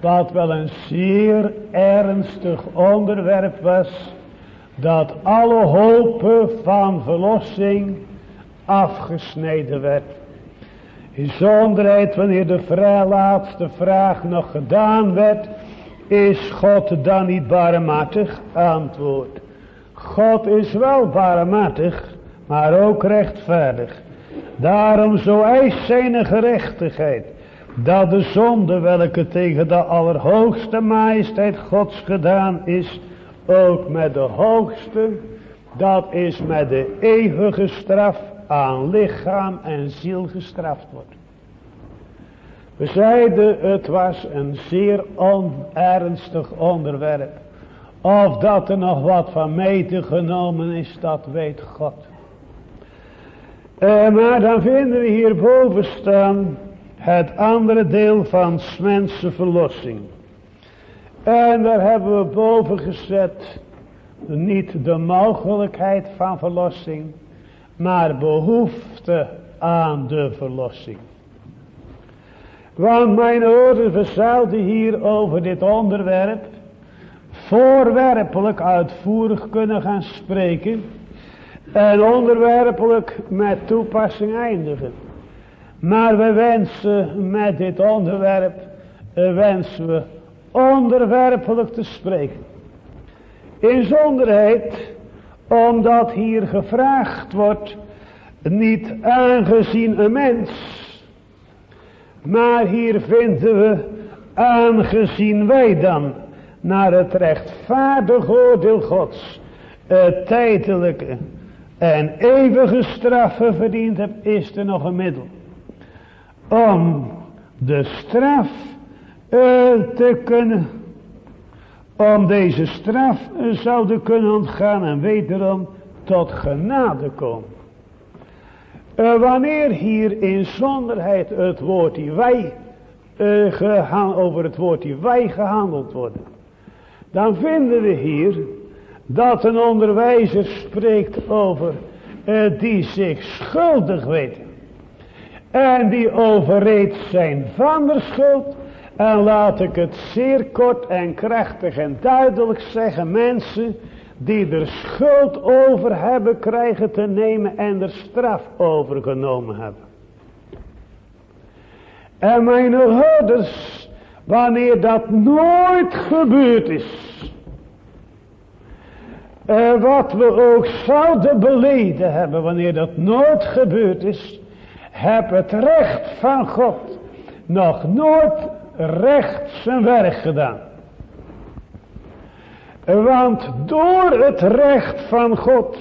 Wat wel een zeer ernstig onderwerp was. Dat alle hopen van verlossing afgesneden werd. In zonderheid wanneer de vrij laatste vraag nog gedaan werd. Is God dan niet barmhartig? Antwoord. God is wel barmhartig, maar ook rechtvaardig. Daarom zo eist zijn gerechtigheid, dat de zonde welke tegen de allerhoogste majesteit Gods gedaan is, ook met de hoogste, dat is met de eeuwige straf aan lichaam en ziel gestraft wordt. We zeiden het was een zeer onernstig onderwerp. Of dat er nog wat van meten genomen is, dat weet God. Uh, maar dan vinden we hierboven staan het andere deel van mensen verlossing. En daar hebben we boven gezet niet de mogelijkheid van verlossing, maar behoefte aan de verlossing. Want mijn ouders verzuilden hier over dit onderwerp voorwerpelijk uitvoerig kunnen gaan spreken en onderwerpelijk met toepassing eindigen. Maar we wensen met dit onderwerp, eh, wensen we onderwerpelijk te spreken. In zonderheid, omdat hier gevraagd wordt, niet aangezien een mens, maar hier vinden we aangezien wij dan naar het rechtvaardig oordeel gods, het tijdelijke en eeuwige straffen verdiend hebt, is er nog een middel. Om de straf uh, te kunnen, om deze straf uh, zouden kunnen ontgaan en wederom tot genade komen. Uh, wanneer hier in zonderheid het woord die wij, over het woord die wij gehandeld worden, dan vinden we hier dat een onderwijzer spreekt over uh, die zich schuldig weten. En die overreed zijn schuld. En laat ik het zeer kort en krachtig en duidelijk zeggen. Mensen die er schuld over hebben krijgen te nemen en er straf over genomen hebben. En mijn houders, wanneer dat nooit gebeurd is uh, wat we ook zouden beleden hebben wanneer dat nooit gebeurd is. Heb het recht van God nog nooit recht zijn werk gedaan. Want door het recht van God.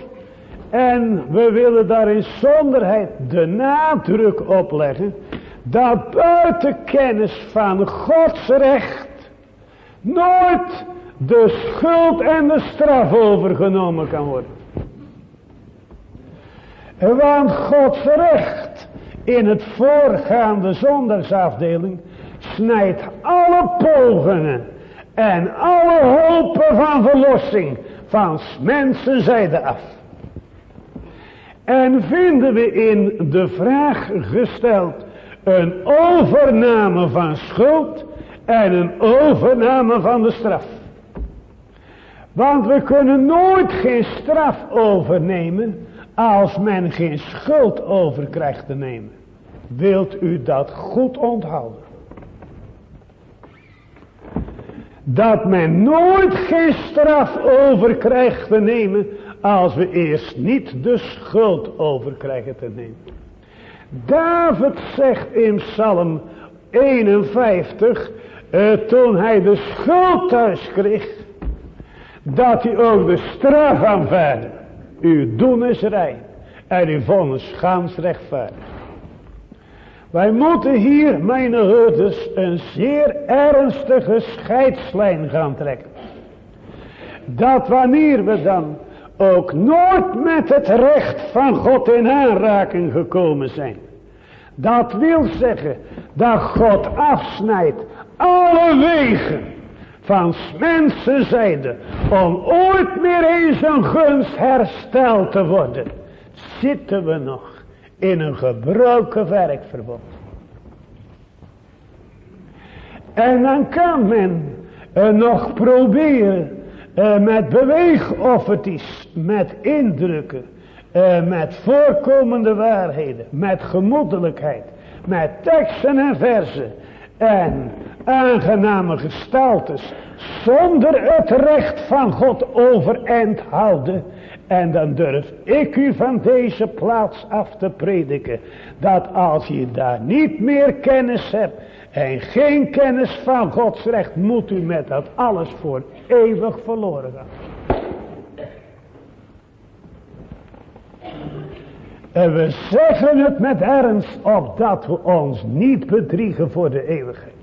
En we willen daar in zonderheid de nadruk op leggen. Dat buiten kennis van Gods recht. Nooit de schuld en de straf overgenomen kan worden. Want Gods recht in het voorgaande zondagsafdeling snijdt alle pogingen en alle hopen van verlossing van mensenzijde af. En vinden we in de vraag gesteld een overname van schuld en een overname van de straf. Want we kunnen nooit geen straf overnemen als men geen schuld over krijgt te nemen. Wilt u dat goed onthouden? Dat men nooit geen straf over krijgt te nemen als we eerst niet de schuld over krijgen te nemen. David zegt in Psalm 51, eh, toen hij de schuld thuis kreeg, dat u ook de straf aanvaarde. Uw doen is rein en uw vonnis gaans rechtvaardig. Wij moeten hier, mijn herders, een zeer ernstige scheidslijn gaan trekken. Dat wanneer we dan ook nooit met het recht van God in aanraking gekomen zijn. Dat wil zeggen dat God afsnijdt alle wegen van mensen zijde om ooit meer eens een gunst hersteld te worden, zitten we nog in een gebroken werkverbond. En dan kan men uh, nog proberen uh, met beweegofferties, met indrukken, uh, met voorkomende waarheden, met gemoedelijkheid, met teksten en versen en aangename gestaltes, zonder het recht van God overeind houden. En dan durf ik u van deze plaats af te prediken, dat als je daar niet meer kennis hebt, en geen kennis van Gods recht, moet u met dat alles voor eeuwig verloren gaan. En we zeggen het met ernst, opdat we ons niet bedriegen voor de eeuwigheid.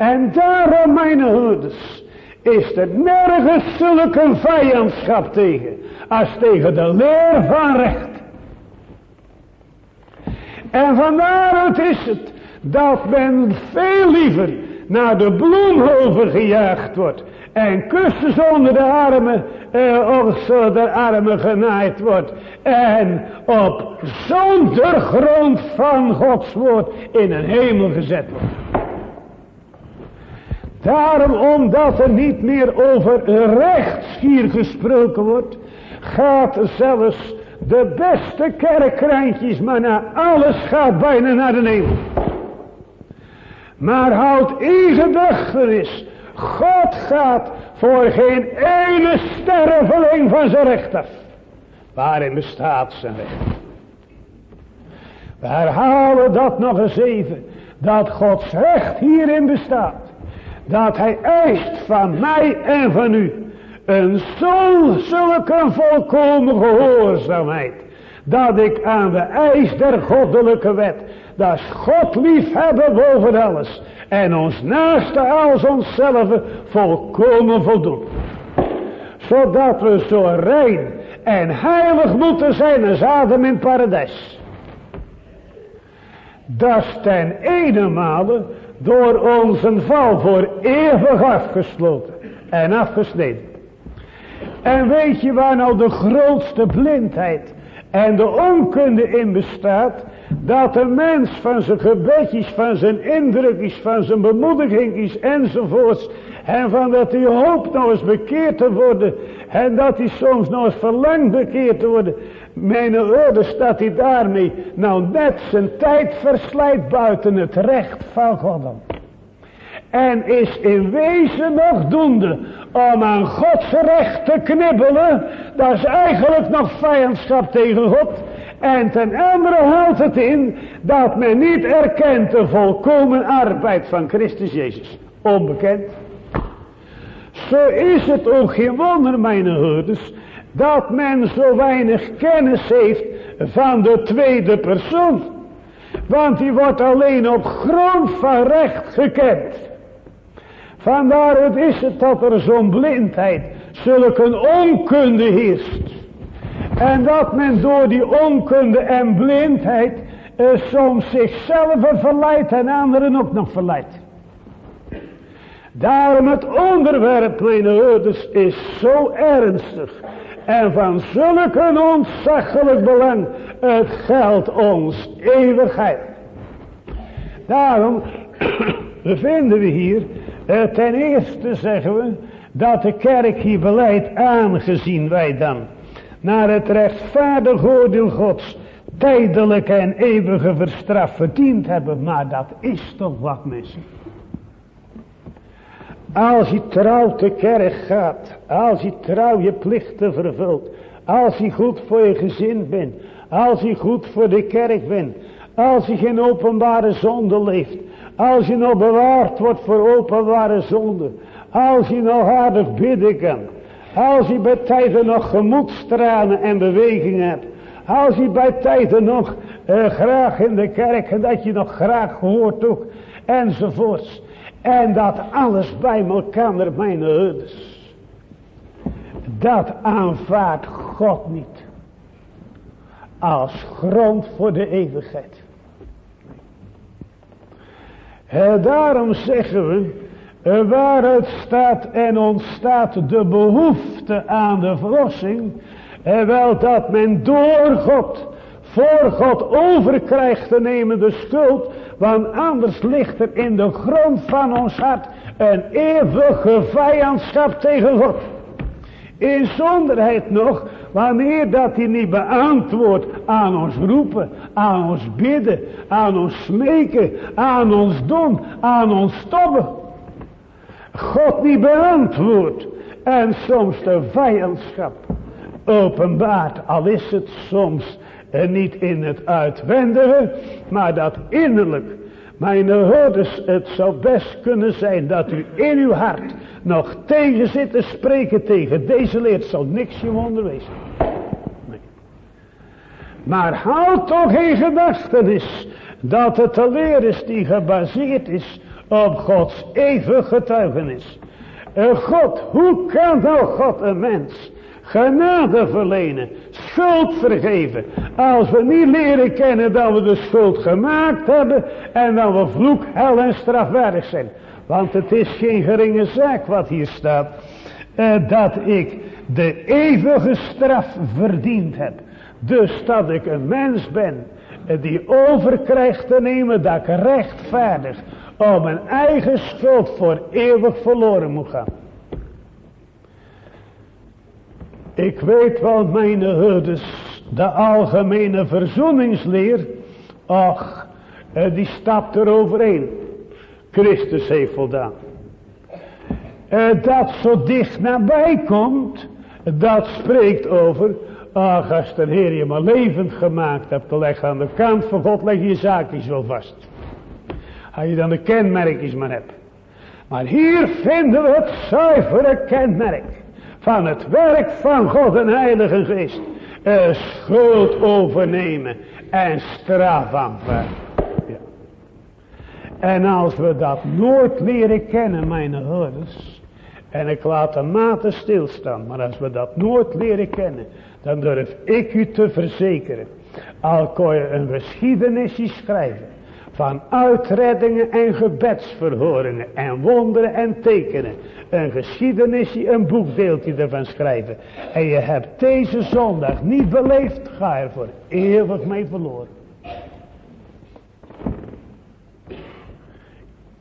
En daarom, mijn hoeders, is er nergens zulke vijandschap tegen, als tegen de leer van recht. En vandaar is het dat men veel liever naar de bloemhoven gejaagd wordt. En kussen onder de armen, eh, zo de armen genaaid wordt. En op zonder grond van Gods woord in een hemel gezet wordt. Daarom, omdat er niet meer over rechts hier gesproken wordt, gaat zelfs de beste kerkkrantjes, maar naar alles gaat bijna naar de hemel. Maar houd in gedachtenis. God gaat voor geen ene sterveling van zijn recht af. Waarin bestaat zijn recht? We herhalen dat nog eens even. Dat Gods recht hierin bestaat. Dat hij eist van mij en van u. Een zo, zulke volkomen gehoorzaamheid. Dat ik aan de eis der goddelijke wet dat is God liefhebben boven alles. En ons naaste als onszelf volkomen voldoen. Zodat we zo rein en heilig moeten zijn als Adam in paradijs. Dat is ten ene door onze val voor eeuwig afgesloten en afgesneden. En weet je waar nou de grootste blindheid en de onkunde in bestaat? dat de mens van zijn gebedjes, van zijn indrukjes, van zijn bemoedigingjes enzovoorts. En van dat hij hoopt nog eens bekeerd te worden. En dat hij soms nog eens verlangt bekeerd te worden. Mijn ouders dat hij daarmee nou net zijn tijd verslijt buiten het recht van God En is in wezen nog doende om aan Gods recht te knibbelen. Dat is eigenlijk nog vijandschap tegen God. En ten andere houdt het in dat men niet erkent de volkomen arbeid van Christus Jezus. Onbekend. Zo is het ook geen wonder, mijn hoorders, dat men zo weinig kennis heeft van de tweede persoon. Want die wordt alleen op grond van recht gekend. Vandaar het is het dat er zo'n blindheid, zulke onkunde heerst. En dat men door die onkunde en blindheid uh, soms zichzelf verleidt en anderen ook nog verleidt. Daarom het onderwerp, mijn ouders, is zo ernstig. En van zulke ontzaglijk belang. Het geldt ons eeuwigheid. Daarom [clears throat] bevinden we hier. Uh, ten eerste zeggen we. Dat de kerk hier beleid aangezien wij dan naar het rechtvaardig oordeel gods tijdelijke en eeuwige verstraf verdiend hebben. Maar dat is toch wat mensen. Als je trouw te kerk gaat, als je trouw je plichten vervult, als je goed voor je gezin bent, als je goed voor de kerk bent, als je geen openbare zonde leeft, als je nog bewaard wordt voor openbare zonde, als je nog aardig bidden kan, als je bij tijden nog gemoedstranen en beweging hebt. Als je bij tijden nog uh, graag in de kerk en dat je nog graag hoort ook. Enzovoorts. En dat alles bij elkaar, mijn huders. Dat aanvaardt God niet. Als grond voor de eeuwigheid. Daarom zeggen we waaruit staat en ontstaat de behoefte aan de verlossing. En wel dat men door God voor God over krijgt te nemen de schuld. Want anders ligt er in de grond van ons hart een eeuwige vijandschap tegen God. In zonderheid nog, wanneer dat hij niet beantwoordt aan ons roepen, aan ons bidden, aan ons smeken, aan ons doen, aan ons stoppen. God niet beantwoordt en soms de vijandschap openbaart, al is het soms niet in het uitwendige, maar dat innerlijk. Mijn hoorders, het zou best kunnen zijn dat u in uw hart nog tegen zit te spreken tegen deze leer. Het zal niks je onderwezen. Nee. Maar houd toch in gedachtenis dat het de leer is die gebaseerd is op Gods eeuwige getuigenis. God, hoe kan nou God een mens genade verlenen, schuld vergeven. Als we niet leren kennen dat we de schuld gemaakt hebben en dat we vloek, hel en strafwaardig zijn. Want het is geen geringe zaak wat hier staat. Eh, dat ik de eeuwige straf verdiend heb. Dus dat ik een mens ben eh, die over krijgt te nemen dat ik rechtvaardig om mijn eigen schuld voor eeuwig verloren moet gaan. Ik weet wel, mijn herders, de algemene verzoeningsleer, ach, eh, die stapt er overheen. Christus heeft voldaan. Eh, dat zo dicht nabij komt, dat spreekt over, ach, als de Heer je maar levend gemaakt hebt, te leggen aan de kant van God, leg je zaakjes wel vast. Als je dan de kenmerkjes maar hebt. Maar hier vinden we het zuivere kenmerk van het werk van God en Heilige Geest. Een schuld overnemen en straf aanvaarden. Ja. En als we dat nooit leren kennen, mijn hoorders, en ik laat de maten stilstaan, maar als we dat nooit leren kennen, dan durf ik u te verzekeren, al kon je een geschiedenisje schrijven, van uitreddingen en gebedsverhoringen en wonderen en tekenen. Een geschiedenisje, een boekdeeltje ervan schrijven. En je hebt deze zondag niet beleefd, ga er voor eeuwig mee verloren.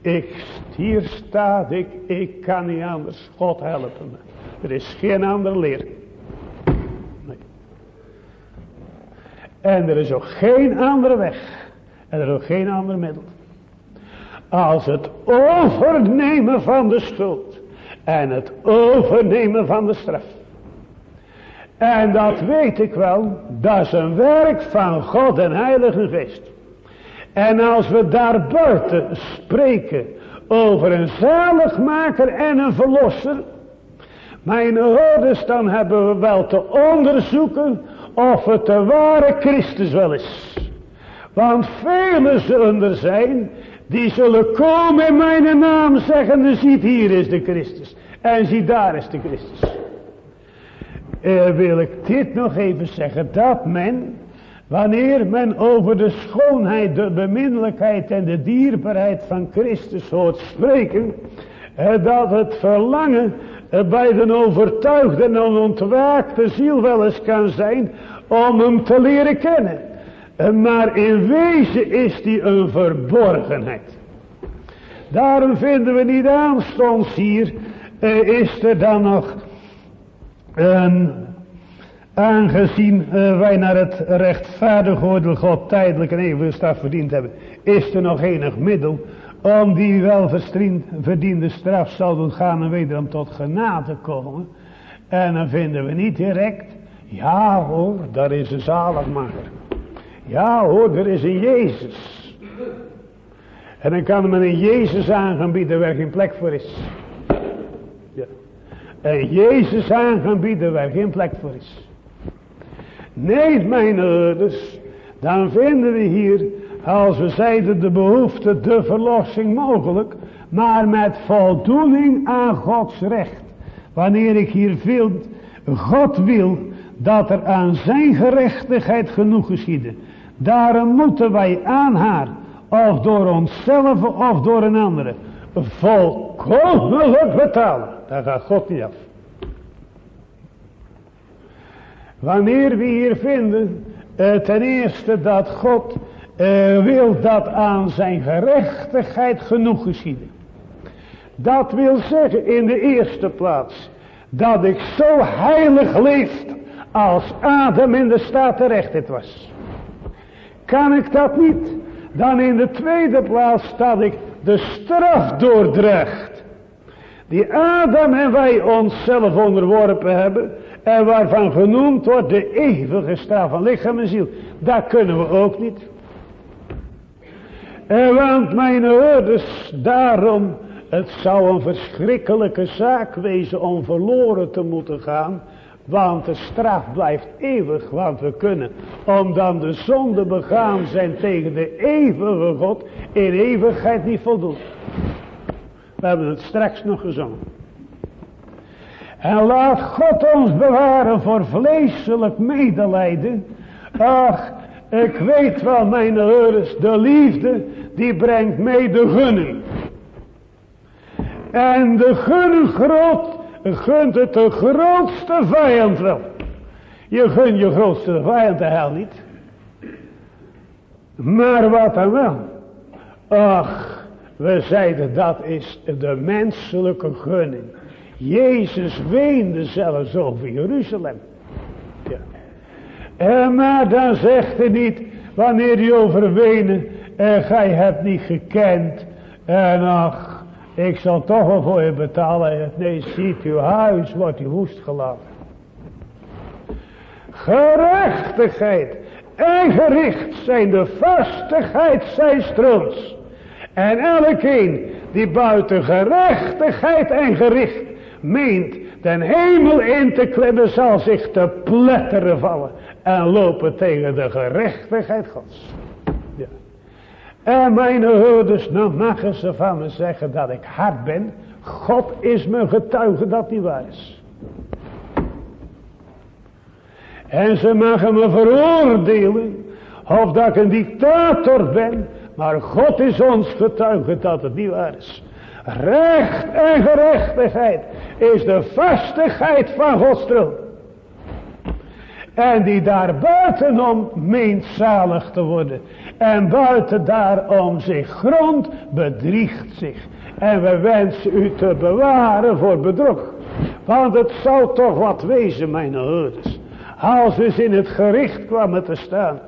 Ik, hier staat ik, ik kan niet anders. God helpen me. Er is geen andere leer. Nee. En er is ook geen andere weg. En er is ook geen ander middel. Als het overnemen van de schuld. En het overnemen van de straf. En dat weet ik wel. Dat is een werk van God en Heilige Geest. En als we daar buiten spreken over een zaligmaker en een verlosser. Mijn ouders, dan hebben we wel te onderzoeken of het de ware Christus wel is. Want velen zullen er zijn die zullen komen in mijn naam zeggen, en ziet hier is de Christus. En zie daar is de Christus. Uh, wil ik dit nog even zeggen, dat men, wanneer men over de schoonheid, de beminnelijkheid en de dierbaarheid van Christus hoort spreken, uh, dat het verlangen uh, bij de overtuigde en ontwaakte ziel wel eens kan zijn om hem te leren kennen. Maar in wezen is die een verborgenheid. Daarom vinden we niet aanstonds hier, eh, is er dan nog, aangezien eh, wij naar het rechtvaardig oordeel God tijdelijk een eeuwige straf verdiend hebben, is er nog enig middel om die wel verdiende straf zal doen gaan en wederom tot genade komen. En dan vinden we niet direct, ja hoor, daar is een zaligmaker. Ja hoor, er is een Jezus. En dan kan men een Jezus aan bieden waar geen plek voor is. Ja. Een Jezus aan bieden waar geen plek voor is. Nee, mijn ouders, dan vinden we hier, als we zeiden, de behoefte, de verlossing mogelijk, maar met voldoening aan Gods recht. Wanneer ik hier vind, God wil dat er aan zijn gerechtigheid genoeg geschieden. Daarom moeten wij aan haar, of door onszelf of door een andere, volkomen betalen. Daar gaat God niet af. Wanneer we hier vinden Uh, ten eerste dat God uh, wil dat aan zijn gerechtigheid genoeg geschieden. Dat wil zeggen in de eerste plaats dat ik zo heilig leef als Adam in de staat terecht was. Kan ik dat niet, dan in de tweede plaats dat ik de straf doordraagt. Die Adam en wij onszelf onderworpen hebben. En waarvan genoemd wordt de eeuwige straf van lichaam en ziel. Dat kunnen we ook niet. En want mijn ouders, daarom, het zou een verschrikkelijke zaak wezen om verloren te moeten gaan. Want de straf blijft eeuwig, want we kunnen, om dan de zonde begaan zijn tegen de eeuwige God, in eeuwigheid niet voldoen. We hebben het straks nog gezongen. En laat God ons bewaren voor vleeselijk medelijden. Ach, ik weet wel, mijn horens, de liefde, die brengt mee de gunning. En de gunning groot, gunt het de grootste vijand wel. Je gunt je grootste vijand de hel niet. Maar wat dan wel? Ach, we zeiden dat is de menselijke gunning. Jezus weende zelfs over Jeruzalem. Ja. En maar dan zegt hij niet, wanneer hij over wenen, en gij hebt niet gekend. En ach, ik zal toch wel voor je betalen. Nee, ziet uw huis wordt u woest gelaten. Gerechtigheid en gericht zijn de vastigheid zijn stroons. En elkeen die buiten gerechtigheid en gericht meent den hemel in te klimmen zal zich te pletteren vallen en lopen tegen de gerechtigheid gods. En mijn houders, nou mogen ze van me zeggen dat ik hard ben. God is mijn getuige dat die waar is. En ze mogen me veroordelen of dat ik een dictator ben. Maar God is ons getuige dat het niet waar is. Recht en gerechtigheid is de vastigheid van Gods. En die daar buitenom meent zalig te worden. En buiten daarom zich grond bedriegt zich. En we wensen u te bewaren voor bedrog. Want het zou toch wat wezen, mijn houders. Als dus in het gericht kwam te staan.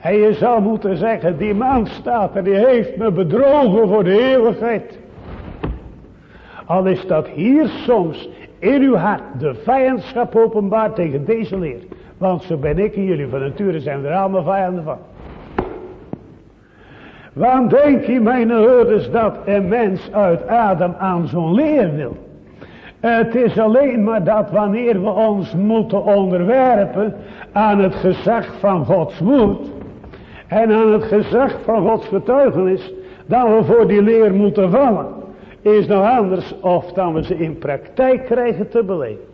En je zou moeten zeggen, die man staat er, die heeft me bedrogen voor de eeuwigheid. Al is dat hier soms in uw hart de vijandschap openbaar tegen deze leer. Want zo ben ik en jullie van nature zijn er allemaal vijanden van. Want denk je mijn hoorders dat een mens uit Adam aan zo'n leer wil? Het is alleen maar dat wanneer we ons moeten onderwerpen aan het gezag van Gods woord en aan het gezag van Gods getuigenis, dat we voor die leer moeten vallen, is nog anders of dan we ze in praktijk krijgen te beleven.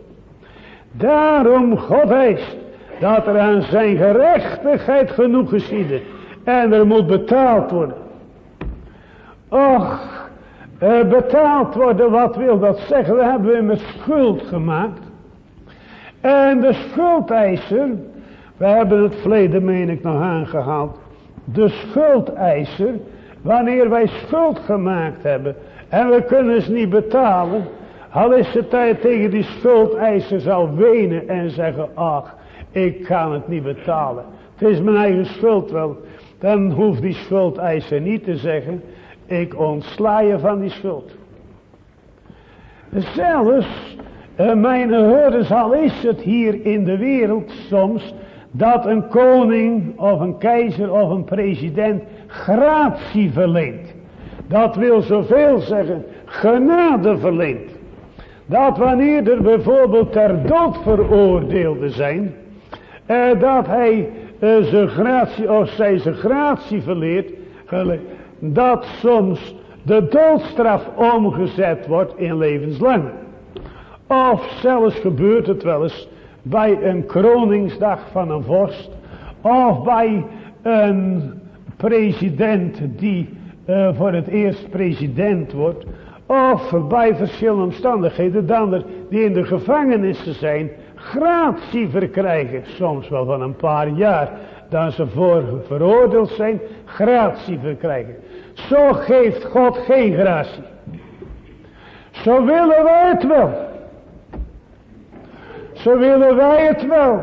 Daarom God eist dat er aan zijn gerechtigheid genoeg geschieden en er moet betaald worden. Och, betaald worden, wat wil dat zeggen? We hebben hem met schuld gemaakt. En de schuldeiser, we hebben het verleden meen ik nog aangehaald. De schuldeiser, wanneer wij schuld gemaakt hebben en we kunnen ze niet betalen. Al is het tijd tegen die schuldeiser zal wenen en zeggen, ach, ik kan het niet betalen. Het is mijn eigen schuld wel. Dan hoeft die schuldeiser niet te zeggen, ik ontsla je van die schuld. Zelfs, uh, mijn hoorders, al is het hier in de wereld soms, dat een koning of een keizer of een president gratie verleent. Dat wil zoveel zeggen, genade verleent. Dat wanneer er bijvoorbeeld ter dood veroordeelden zijn, eh, dat hij eh, zijn gratie of zij zijn gratie verleert, dat soms de doodstraf omgezet wordt in levenslang. Of zelfs gebeurt het wel eens bij een kroningsdag van een vorst. Of bij een president die uh, voor het eerst president wordt. Of bij verschillende omstandigheden dan er die in de gevangenissen zijn. Gratie verkrijgen. Soms wel van een paar jaar. dan ze voor veroordeeld zijn, gratie verkrijgen. Zo geeft God geen gratie. Zo willen wij het wel. Zo willen wij het wel.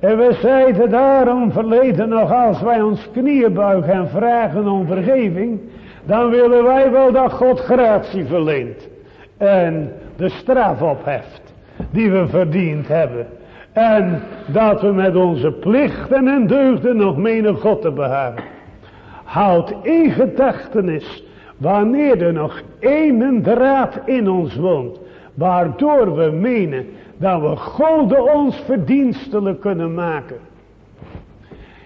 En we zeiden daarom verleden nog als wij ons knieën buigen en vragen om vergeving. Dan willen wij wel dat God gratie verleent. En de straf opheft die we verdiend hebben. En dat we met onze plichten en deugden nog menen God te behagen. Houd in gedachtenis wanneer er nog één draad in ons woont. Waardoor we menen dat we God ons verdienstelijk kunnen maken.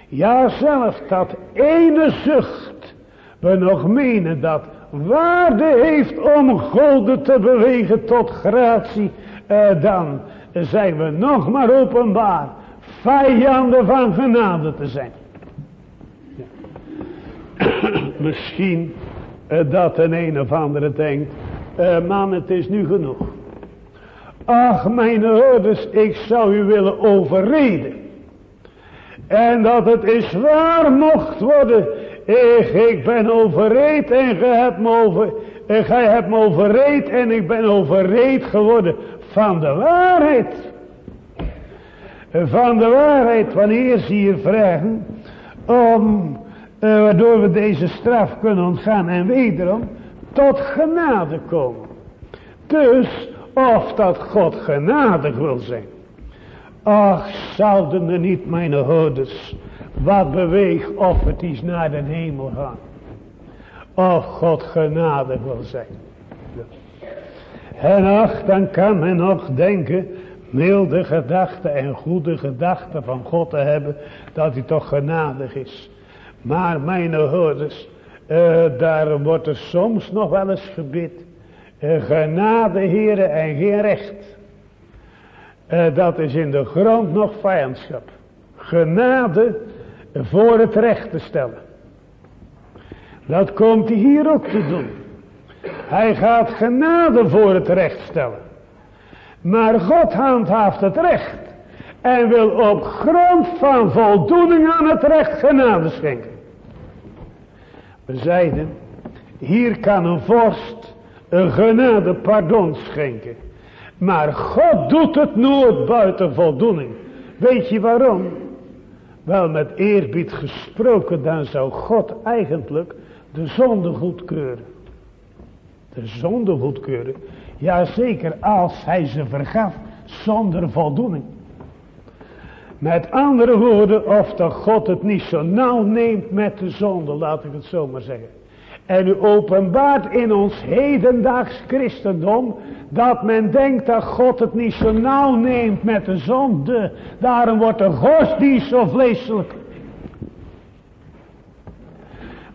Ja, zelfs dat ene zucht we nog menen dat waarde heeft om God te bewegen tot gratie, eh, dan zijn we nog maar openbaar vijanden van genade te zijn. [clears throat] Misschien uh, dat een een of andere denkt, uh, man het is nu genoeg. Ach mijn hoorders, ik zou u willen overreden. En dat het is waar mocht worden. Ik, ik ben overreed en gij hebt me en gij hebt me overreed en ik ben overreed geworden van de waarheid. Van de waarheid, wanneer ze hier vragen, om, uh, waardoor we deze straf kunnen ontgaan en wederom tot genade komen. Dus, of dat God genadig wil zijn. Ach, zouden er niet mijn houders wat beweeg of het is naar de hemel gaan. Of God genadig wil zijn. En ach, dan kan men nog denken, milde gedachten en goede gedachten van God te hebben, dat hij toch genadig is. Maar mijn hoorders, uh, daar wordt er soms nog wel eens gebid. Uh, genade heren en geen recht. Uh, dat is in de grond nog vijandschap. Genade voor het recht te stellen. Dat komt hij hier ook te doen. Hij gaat genade voor het recht stellen. Maar God handhaaft het recht. En wil op grond van voldoening aan het recht genade schenken. We zeiden, hier kan een vorst een genade pardon schenken. Maar God doet het nooit buiten voldoening. Weet je waarom? Wel met eerbied gesproken, dan zou God eigenlijk de zonde goedkeuren de zonde goedkeuren. Ja zeker als hij ze vergaf zonder voldoening. Met andere woorden, of dat God het niet zo nauw neemt met de zonde, laat ik het zo maar zeggen. En u openbaart in ons hedendaags christendom dat men denkt dat God het niet zo nauw neemt met de zonde. Daarom wordt de godsdienst zo vleeselijk.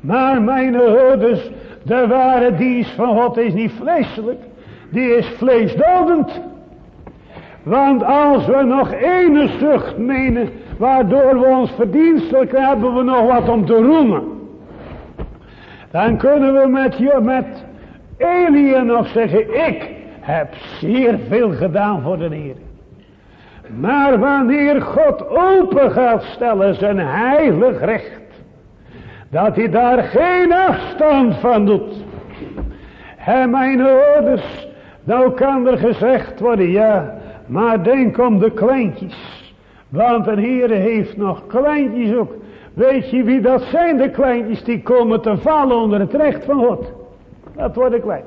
Maar mijn houders, de ware dienst van God is niet vleeselijk. Die is vleesdodend. Want als we nog ene zucht menen. Waardoor we ons verdienstelijk hebben we nog wat om te roemen. Dan kunnen we met, met Elie nog zeggen. Ik heb zeer veel gedaan voor de Heer. Maar wanneer God open gaat stellen zijn heilig recht. Dat hij daar geen afstand van doet. En mijn ouders, nou kan er gezegd worden, ja, maar denk om de kleintjes. Want een Heer heeft nog kleintjes ook. Weet je wie dat zijn, de kleintjes die komen te vallen onder het recht van God. Dat worden klein.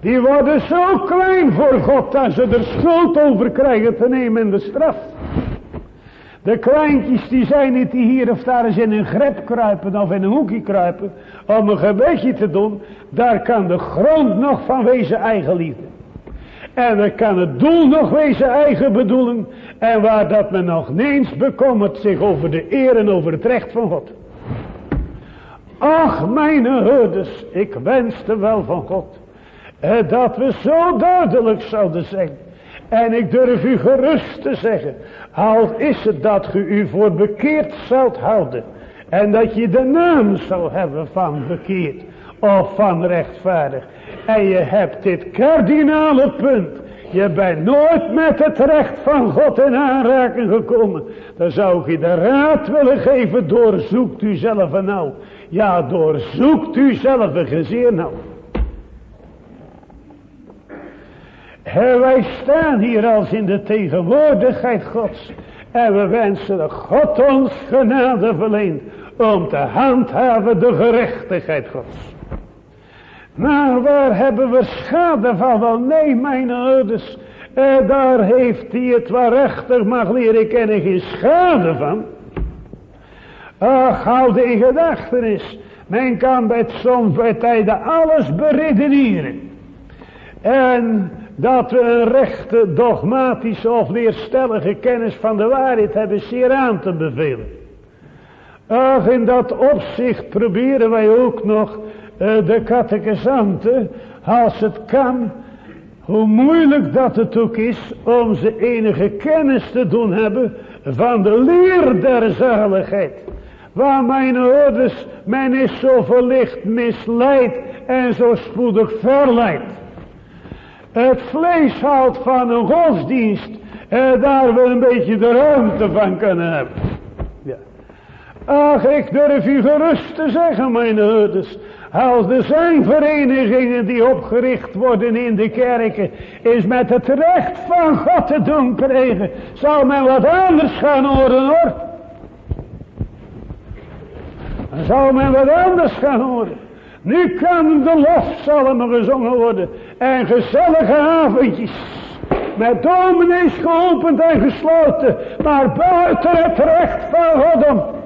Die worden zo klein voor God dat ze er schuld over krijgen te nemen in de straf. De kleintjes die zijn niet die hier of daar eens in een grep kruipen of in een hoekje kruipen om een gebedje te doen. Daar kan de grond nog van wezen eigen liefde. En dan kan het doel nog wezen eigen bedoeling. En waar dat men nog eens bekommert zich over de eer en over het recht van God. Ach, mijn herders, ik wenste wel van God. Eh, dat we zo duidelijk zouden zijn. En ik durf u gerust te zeggen. Al is het dat u u voor bekeerd zult houden. En dat je de naam zal hebben van bekeerd. Of van rechtvaardig. En je hebt dit kardinale punt. Je bent nooit met het recht van God in aanraking gekomen. Dan zou ik je de raad willen geven. Doorzoekt u zelf nou. Ja, doorzoekt u zelf gezeer nou. En wij staan hier als in de tegenwoordigheid Gods. En we wensen dat God ons genade verleent om te handhaven de gerechtigheid Gods. Maar waar hebben we schade van? Wel nee, mijn ouders, eh, daar heeft hij het waarachtig mag leren kennen geen schade van. Ach, houd in gedachtenis. Men kan bij soms bij tijden alles beredeneren. En dat we een rechte, dogmatische of leerstellige kennis van de waarheid hebben zeer aan te bevelen. Ach, in dat opzicht proberen wij ook nog uh, de catechisanten, als het kan, hoe moeilijk dat het ook is, om ze enige kennis te doen hebben van de leer der zaligheid. Waar mijn ouders, men is zo verlicht misleid en zo spoedig verleid. Het vlees houdt van een godsdienst, en daar we een beetje de ruimte van kunnen hebben. Ja. Ach, ik durf u gerust te zeggen, mijn ouders, als er zijn verenigingen die opgericht worden in de kerken, is met het recht van God te doen krijgen, zou men wat anders gaan horen hoor. Zou men wat anders gaan horen. Nu kan de lofzalmen gezongen worden. En gezellige avondjes. Met dominees geopend en gesloten. Maar buiten het recht van God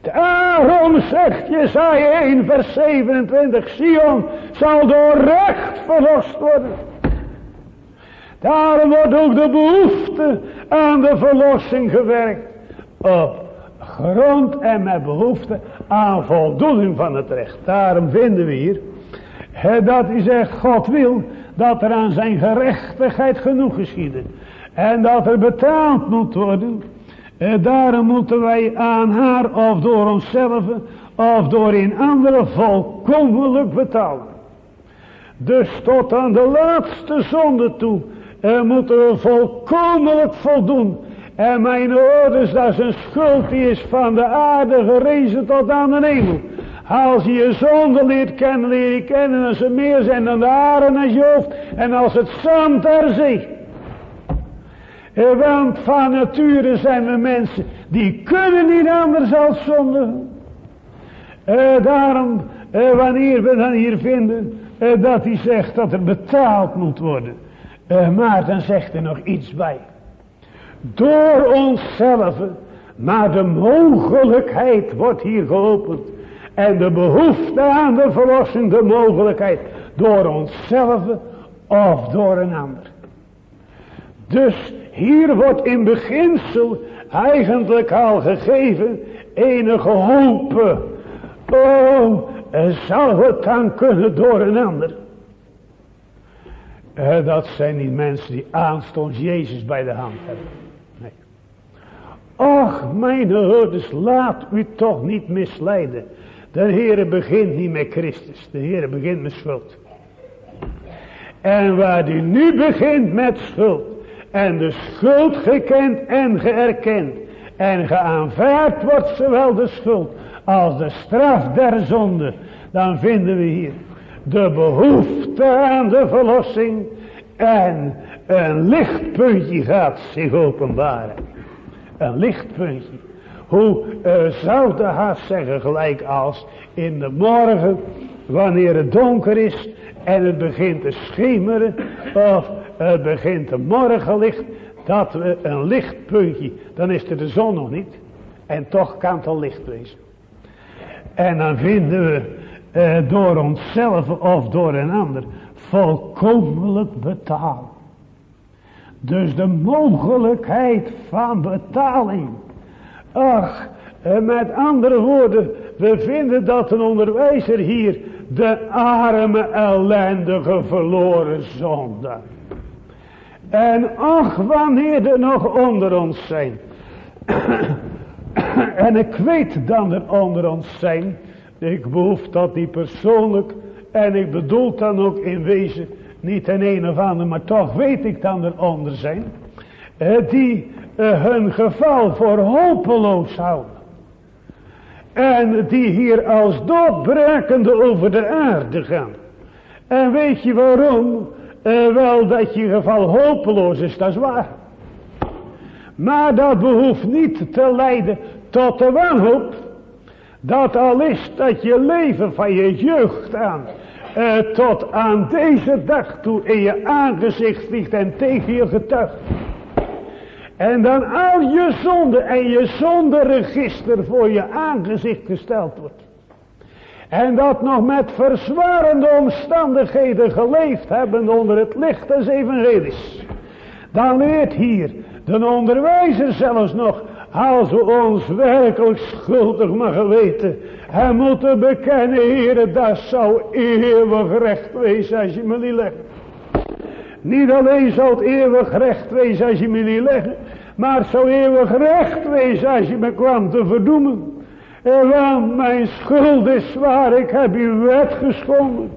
Daarom zegt Jesaja 1 vers 27. Sion zal door recht verlost worden. Daarom wordt ook de behoefte aan de verlossing gewerkt. Op grond en met behoefte aan voldoening van het recht. Daarom vinden we hier dat hij zegt God wil dat er aan zijn gerechtigheid genoeg geschieden. En dat er betaald moet worden en daarom moeten wij aan haar of door onszelf of door in anderen volkomenlijk betalen. Dus tot aan de laatste zonde toe en moeten we volkomenlijk voldoen. En mijn ouders, dat is een schuld die is van de aarde gerezen tot aan de hemel. Als je je zonde leert kennen, leer je kennen als ze meer zijn dan de aren als je hoofd en als het zand der zee. Want van nature zijn we mensen die kunnen niet anders als zondigen. Uh, daarom, uh, wanneer we dan hier vinden dat hij zegt dat er betaald moet worden. maar dan zegt er nog iets bij. Door onszelf, maar de mogelijkheid wordt hier geopend. En de behoefte aan de verlossing, de mogelijkheid door onszelf of door een ander. Dus hier wordt in beginsel eigenlijk al gegeven enige hoop. Oh, zou het dan kunnen door een ander? Eh, dat zijn niet mensen die aanstonds Jezus bij de hand hebben. Nee. Och, mijn hoorders, laat u toch niet misleiden. De Heere begint niet met Christus. De Heere begint met schuld. En waar die nu begint met schuld en de schuld gekend en geërkend en geaanvaard wordt zowel de schuld als de straf der zonde, dan vinden we hier de behoefte aan de verlossing en een lichtpuntje gaat zich openbaren. Een lichtpuntje. Hoe uh, zou de haast zeggen gelijk als in de morgen wanneer het donker is en het begint te schemeren of het begint de morgenlicht, dat we een lichtpuntje, dan is er de zon nog niet. En toch kan het al licht wezen. En dan vinden we eh, door onszelf of door een ander volkomenlijk betalen. Dus de mogelijkheid van betaling. Ach, eh, met andere woorden, we vinden dat een onderwijzer hier de arme, ellendige, verloren zondaar en ach, wanneer er nog onder ons zijn. [coughs] en ik weet dan er onder ons zijn. Ik behoef dat niet persoonlijk. En ik bedoel dan ook in wezen niet een een of ander, maar toch weet ik dan eronder zijn, die hun geval voor hopeloos houden. En die hier als doodbrekende over de aarde gaan. En weet je waarom? wel dat je geval hopeloos is, dat is waar. Maar dat behoeft niet te leiden tot de wanhoop. Dat al is dat je leven van je jeugd aan. Eh, tot aan deze dag toe in je aangezicht vliegt en tegen je getuigt. En dan al je zonde en je zonderegister voor je aangezicht gesteld wordt. En dat nog met verzwarende omstandigheden geleefd hebben onder het licht des evangelies. Dan leert hier de onderwijzer zelfs nog, als we ons werkelijk schuldig mogen weten, en moeten bekennen, heren, dat zou eeuwig recht wezen als je me niet legt. Niet alleen zou het eeuwig recht wezen als je me niet legt, maar zou eeuwig recht wezen als je me kwam te verdoemen. En want mijn schuld is zwaar, ik heb uw wet geschonden.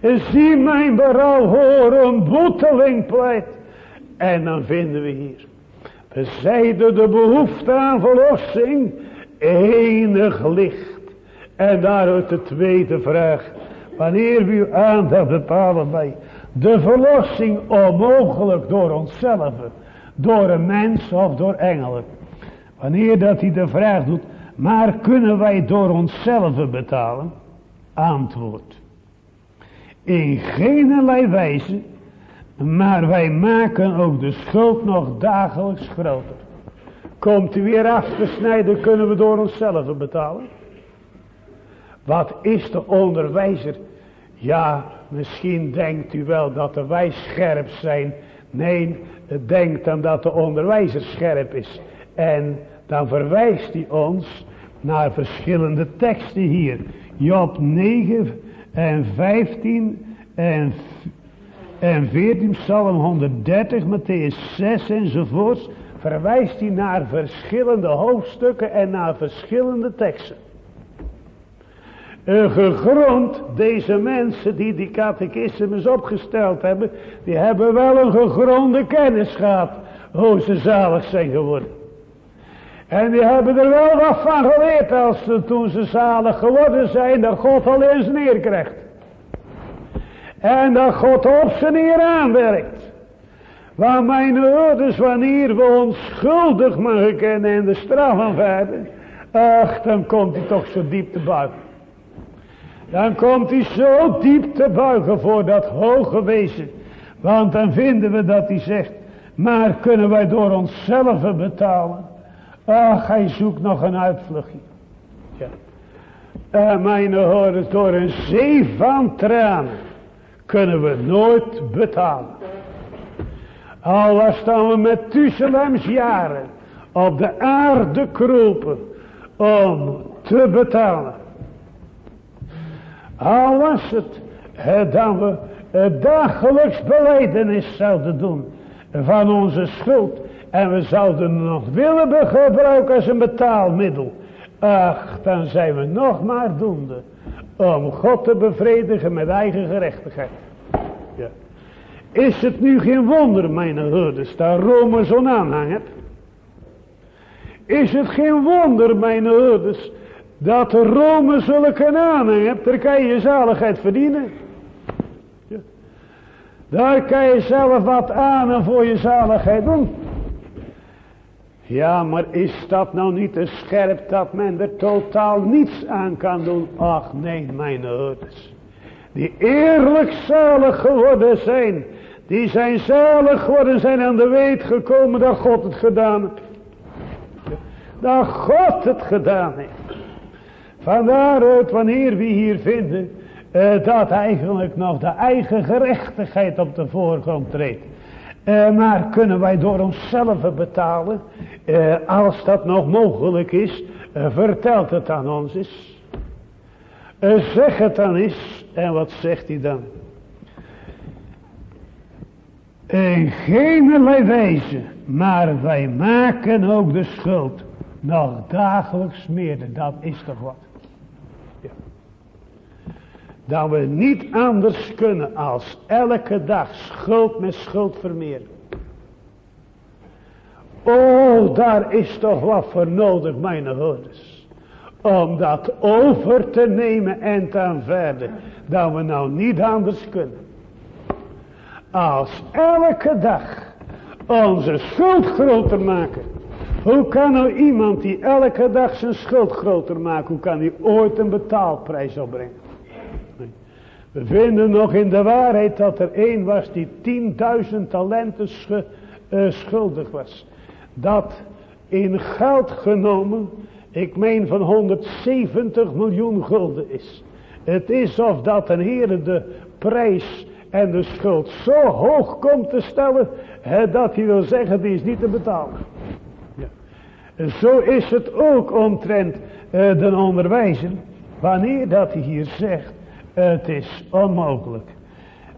En zie mijn berouw horen, een boeteling pleit. En dan vinden we hier. We zeiden de behoefte aan verlossing enig licht. En daaruit de tweede vraag. Wanneer we uw aandacht bepalen bij de verlossing onmogelijk door onszelf, door een mens of door engelen. Wanneer dat hij de vraag doet, maar kunnen wij door onszelf betalen? Antwoord. In geen wijze maar wij maken ook de schuld nog dagelijks groter. Komt u weer af te snijden, kunnen we door onszelf betalen. Wat is de onderwijzer? Ja, misschien denkt u wel dat de wij scherp zijn. Nee, denkt dan dat de onderwijzer scherp is. En dan verwijst hij ons naar verschillende teksten hier. Job 9 en 15 en en 14 Psalm 130, Matthäus 6 enzovoorts, verwijst hij naar verschillende hoofdstukken en naar verschillende teksten. Een gegrond, deze mensen die die catechismus opgesteld hebben, die hebben wel een gegronde kennis gehad, hoe ze zalig zijn geworden. En die hebben er wel wat van geleerd als ze toen ze zalig geworden zijn, dat God al eens neerkrijgt. En dat God op zijn neer aanwerkt. Want mijn ouders, wanneer we ons schuldig mogen kennen en de straf aanvaarden. Ach, dan komt hij toch zo diep te buigen. Dan komt hij zo diep te buigen voor dat hoge wezen. Want dan vinden we dat hij zegt. Maar kunnen wij door onszelf betalen? Ach, hij zoekt nog een uitvluchtje. Ja. En mijn ouders door een zee van tranen kunnen we nooit betalen. Al was dan we met Tusselems jaren op de aarde kropen om te betalen. Al was het dat we het dagelijks beleidenis zouden doen van onze schuld. En we zouden nog willen gebruiken als een betaalmiddel. Ach, dan zijn we nog maar doende om God te bevredigen met eigen gerechtigheid. Ja. Is het nu geen wonder, mijn herders, dat Rome zo'n aanhang hebt? Is het geen wonder, mijn herders, dat Rome zulke aanhang hebt? Daar kan je je zaligheid verdienen. Daar kan je zelf wat aan en voor je zaligheid doen. Ja, maar is dat nou niet te scherp dat men er totaal niets aan kan doen? Ach nee, mijn ouders. Die eerlijk zalig geworden zijn. Die zijn zalig geworden zijn aan de weet gekomen dat God het gedaan heeft. Dat God het gedaan heeft. Vandaaruit wanneer we hier vinden. Eh, dat eigenlijk nog de eigen gerechtigheid op de voorgrond treedt. Uh, maar kunnen wij door onszelf betalen? Uh, als dat nog mogelijk is, vertelt het aan ons eens. zeg het dan eens. En wat zegt hij dan? In geen wijze, maar wij maken ook de schuld nog dagelijks meer. Dat is toch wat? Dat we niet anders kunnen als elke dag schuld met schuld vermeren. Oh, daar is toch wat voor nodig, mijn hoorders. Om dat over te nemen en te aanvaarden. Dat we nou niet anders kunnen. Als elke dag onze schuld groter maken. Hoe kan nou iemand die elke dag zijn schuld groter maakt. Hoe kan hij ooit een betaalprijs opbrengen. We vinden nog in de waarheid dat er één was die 10.000 talenten uh, schuldig was. Dat in geld genomen, ik meen van 170 miljoen gulden is. Het is of dat een Heer de prijs en de schuld zo hoog komt te stellen, hè, dat hij wil zeggen, die is niet te betalen. Ja. Zo is het ook omtrent uh, de onderwijzer, wanneer dat hij hier zegt, het is onmogelijk.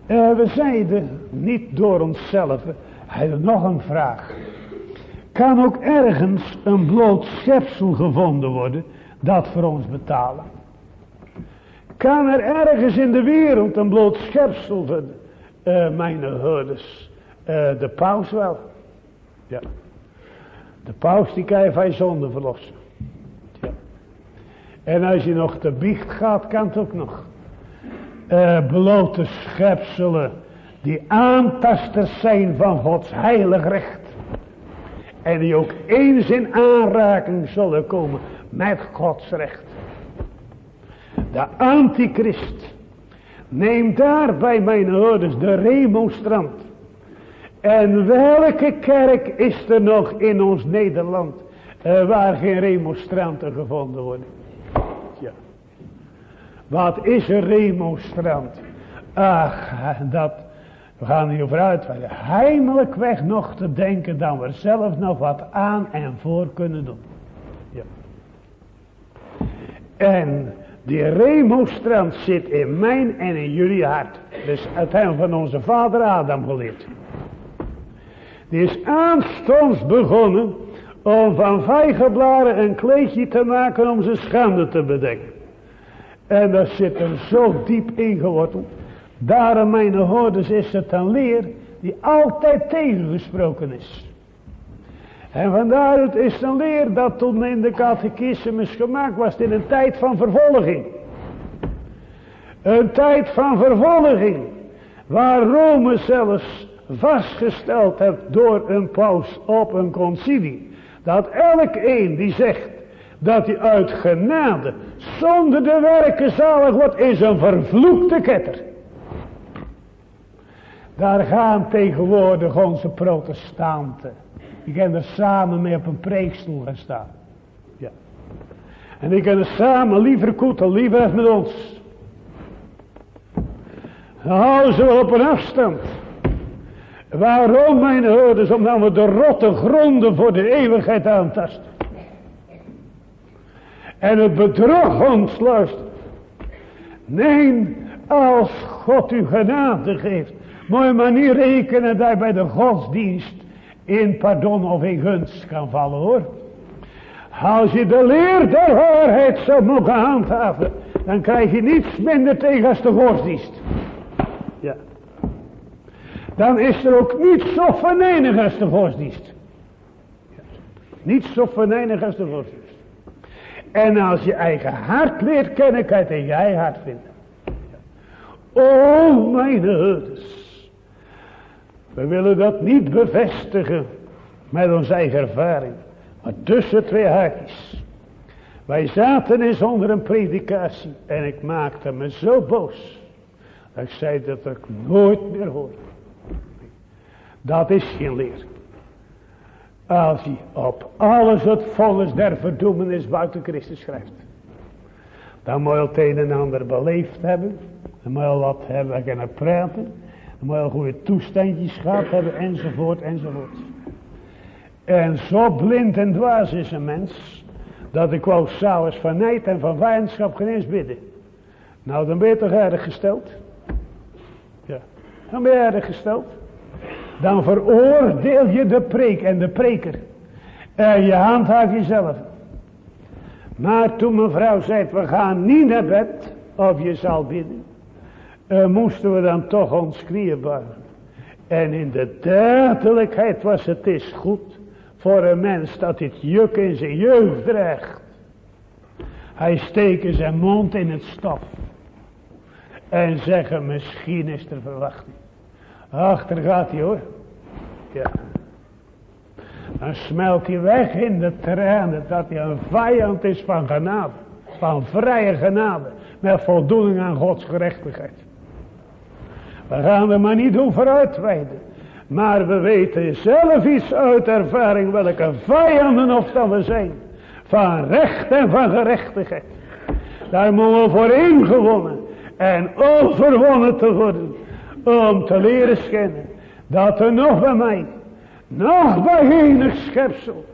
Uh, we zeiden niet door onszelf. Hij nog een vraag. Kan ook ergens een bloot schepsel gevonden worden dat voor ons betalen? Kan er ergens in de wereld een bloot schepsel vinden? Uh, mijn uh, de paus wel. Ja. De paus die kan je van je zonde verlossen. Ja. En als je nog te biecht gaat, kan het ook nog uh, blote schepselen die aantasters zijn van Gods heilig recht. En die ook eens in aanraking zullen komen met Gods recht. De antichrist neemt daar bij mijn hoorders de remonstrant. En welke kerk is er nog in ons Nederland uh, waar geen remonstranten gevonden worden? Wat is een remonstrant? Ach, dat, we gaan hier vooruit. Heimelijk weg nog te denken dat we zelf nog wat aan en voor kunnen doen. Ja. En die remonstrant zit in mijn en in jullie hart. Dus het hebben van onze vader Adam geleerd. Die is aanstonds begonnen om van vijgenblaren een kleedje te maken om zijn schande te bedekken. En dat zit er zo diep ingeworteld. Daarom mijn hoorders is het een leer die altijd tegengesproken is. En vandaaruit is het een leer dat toen in de catechismus gemaakt was in een tijd van vervolging. Een tijd van vervolging. Waar Rome zelfs vastgesteld heeft door een paus op een concilie. Dat elk een die zegt dat hij uit genade zonder de werken zalig wordt is een vervloekte ketter. Daar gaan tegenwoordig onze protestanten. Die kunnen er samen mee op een preekstoel gaan staan. Ja. En die kunnen samen liever koeten, liever met ons. Dan houden ze wel op een afstand. Waarom mijn hoorders? Omdat we de rotte gronden voor de eeuwigheid aantasten. En het bedrog ons Nee, als God u genade geeft. Moet je maar niet rekenen dat je bij de godsdienst in pardon of in gunst kan vallen hoor. Als je de leer der waarheid zou mogen handhaven. Dan krijg je niets minder tegen als de godsdienst. Ja. Dan is er ook niets zo venijnig als de godsdienst. Niets zo venijnig als de godsdienst. En als je eigen hart leert kennen, kan je eigen hart vinden. Oh, mijn herders. We willen dat niet bevestigen met onze eigen ervaring. Maar tussen twee haakjes. Wij zaten eens onder een predikatie. En ik maakte me zo boos. Dat ik zei dat ik nooit meer hoor. Dat is geen leer. Als hij op alles het vonnis der verdoemenis buiten Christus schrijft. Dan moet je het een en ander beleefd hebben. Dan moet je wat hebben kunnen praten. Dan moet je goede toestandjes gehad hebben enzovoort enzovoort. En zo blind en dwaas is een mens. Dat ik wou s'avonds van nijd en van vijandschap geen eens bidden. Nou dan ben je toch erg gesteld. Ja, dan ben je erg gesteld dan veroordeel je de preek en de preker. En je handhaaft jezelf. Maar toen mevrouw zei, we gaan niet naar bed, of je zal bidden. uh, moesten we dan toch ons knieën buigen. En in de duidelijkheid was het is goed voor een mens dat dit juk in zijn jeugd draagt. Hij steken zijn mond in het stof. En zeggen misschien is er verwachting. Achter gaat hij hoor. Ja. Dan smelt hij weg in de tranen dat hij een vijand is van genade. Van vrije genade. Met voldoening aan Gods gerechtigheid. We gaan er maar niet over uitweiden. Maar we weten zelf iets uit ervaring welke vijanden of dat we zijn. Van recht en van gerechtigheid. Daar moeten we voor ingewonnen en overwonnen te worden. Om te leren schijnen dat er nog bij mij, nog bij enig schepsel,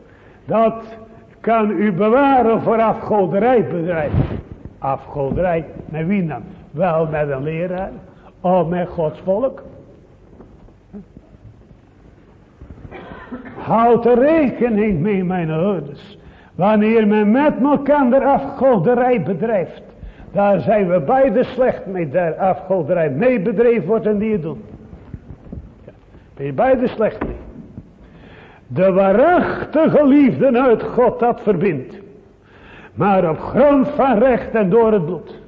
dat kan u bewaren voor afgoderijbedrijf. Afgoderij, met wie dan? Wel met een leraar, of met Gods volk. Houd er rekening mee, mijn ouders. Wanneer men met elkaar afgoderij bedrijft. Daar zijn we beide slecht mee. Daar afgoderij mee bedreven wordt en die het doen. Ja, ben je beide slecht mee. De waarachtige liefde uit God dat verbindt. Maar op grond van recht en door het bloed.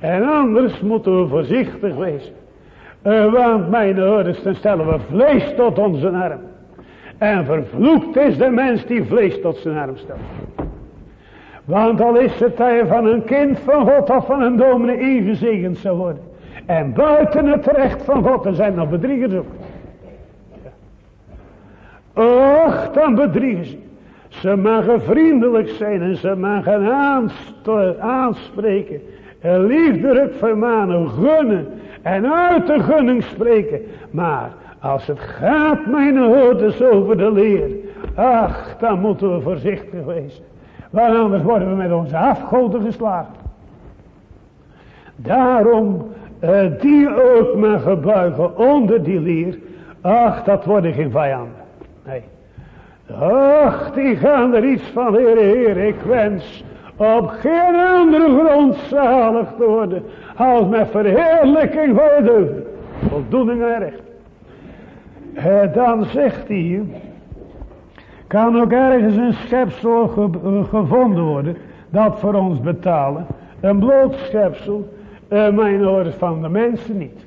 En anders moeten we voorzichtig wezen. Uh, want mijn dan stellen we vlees tot onze arm. En vervloekt is de mens die vlees tot zijn arm stelt. Want al is het hij van een kind van God of van een dominee ingezegend zou worden. En buiten het recht van God, er zijn nog bedriegers ook. Och, dan bedriegen ze. Ze mogen vriendelijk zijn en ze mogen aanspreken. En liefdelijk vermanen, gunnen en uit de gunning spreken. Maar als het gaat, mijn hoorders, over de leer. Ach, dan moeten we voorzichtig wezen. Want anders worden we met onze afgoden geslagen. Daarom, uh, die ook maar gebuigen onder die leer. Ach, dat worden geen vijanden. Nee. Ach, die gaan er iets van Heer, Heer, ik wens op geen andere grond zalig te worden. Als met verheerlijking deugd. Voldoening en recht. Uh, dan zegt hij, kan ook ergens een schepsel gevonden worden, dat voor ons betalen. Een bloot schepsel, uh, mijn oor van de mensen niet.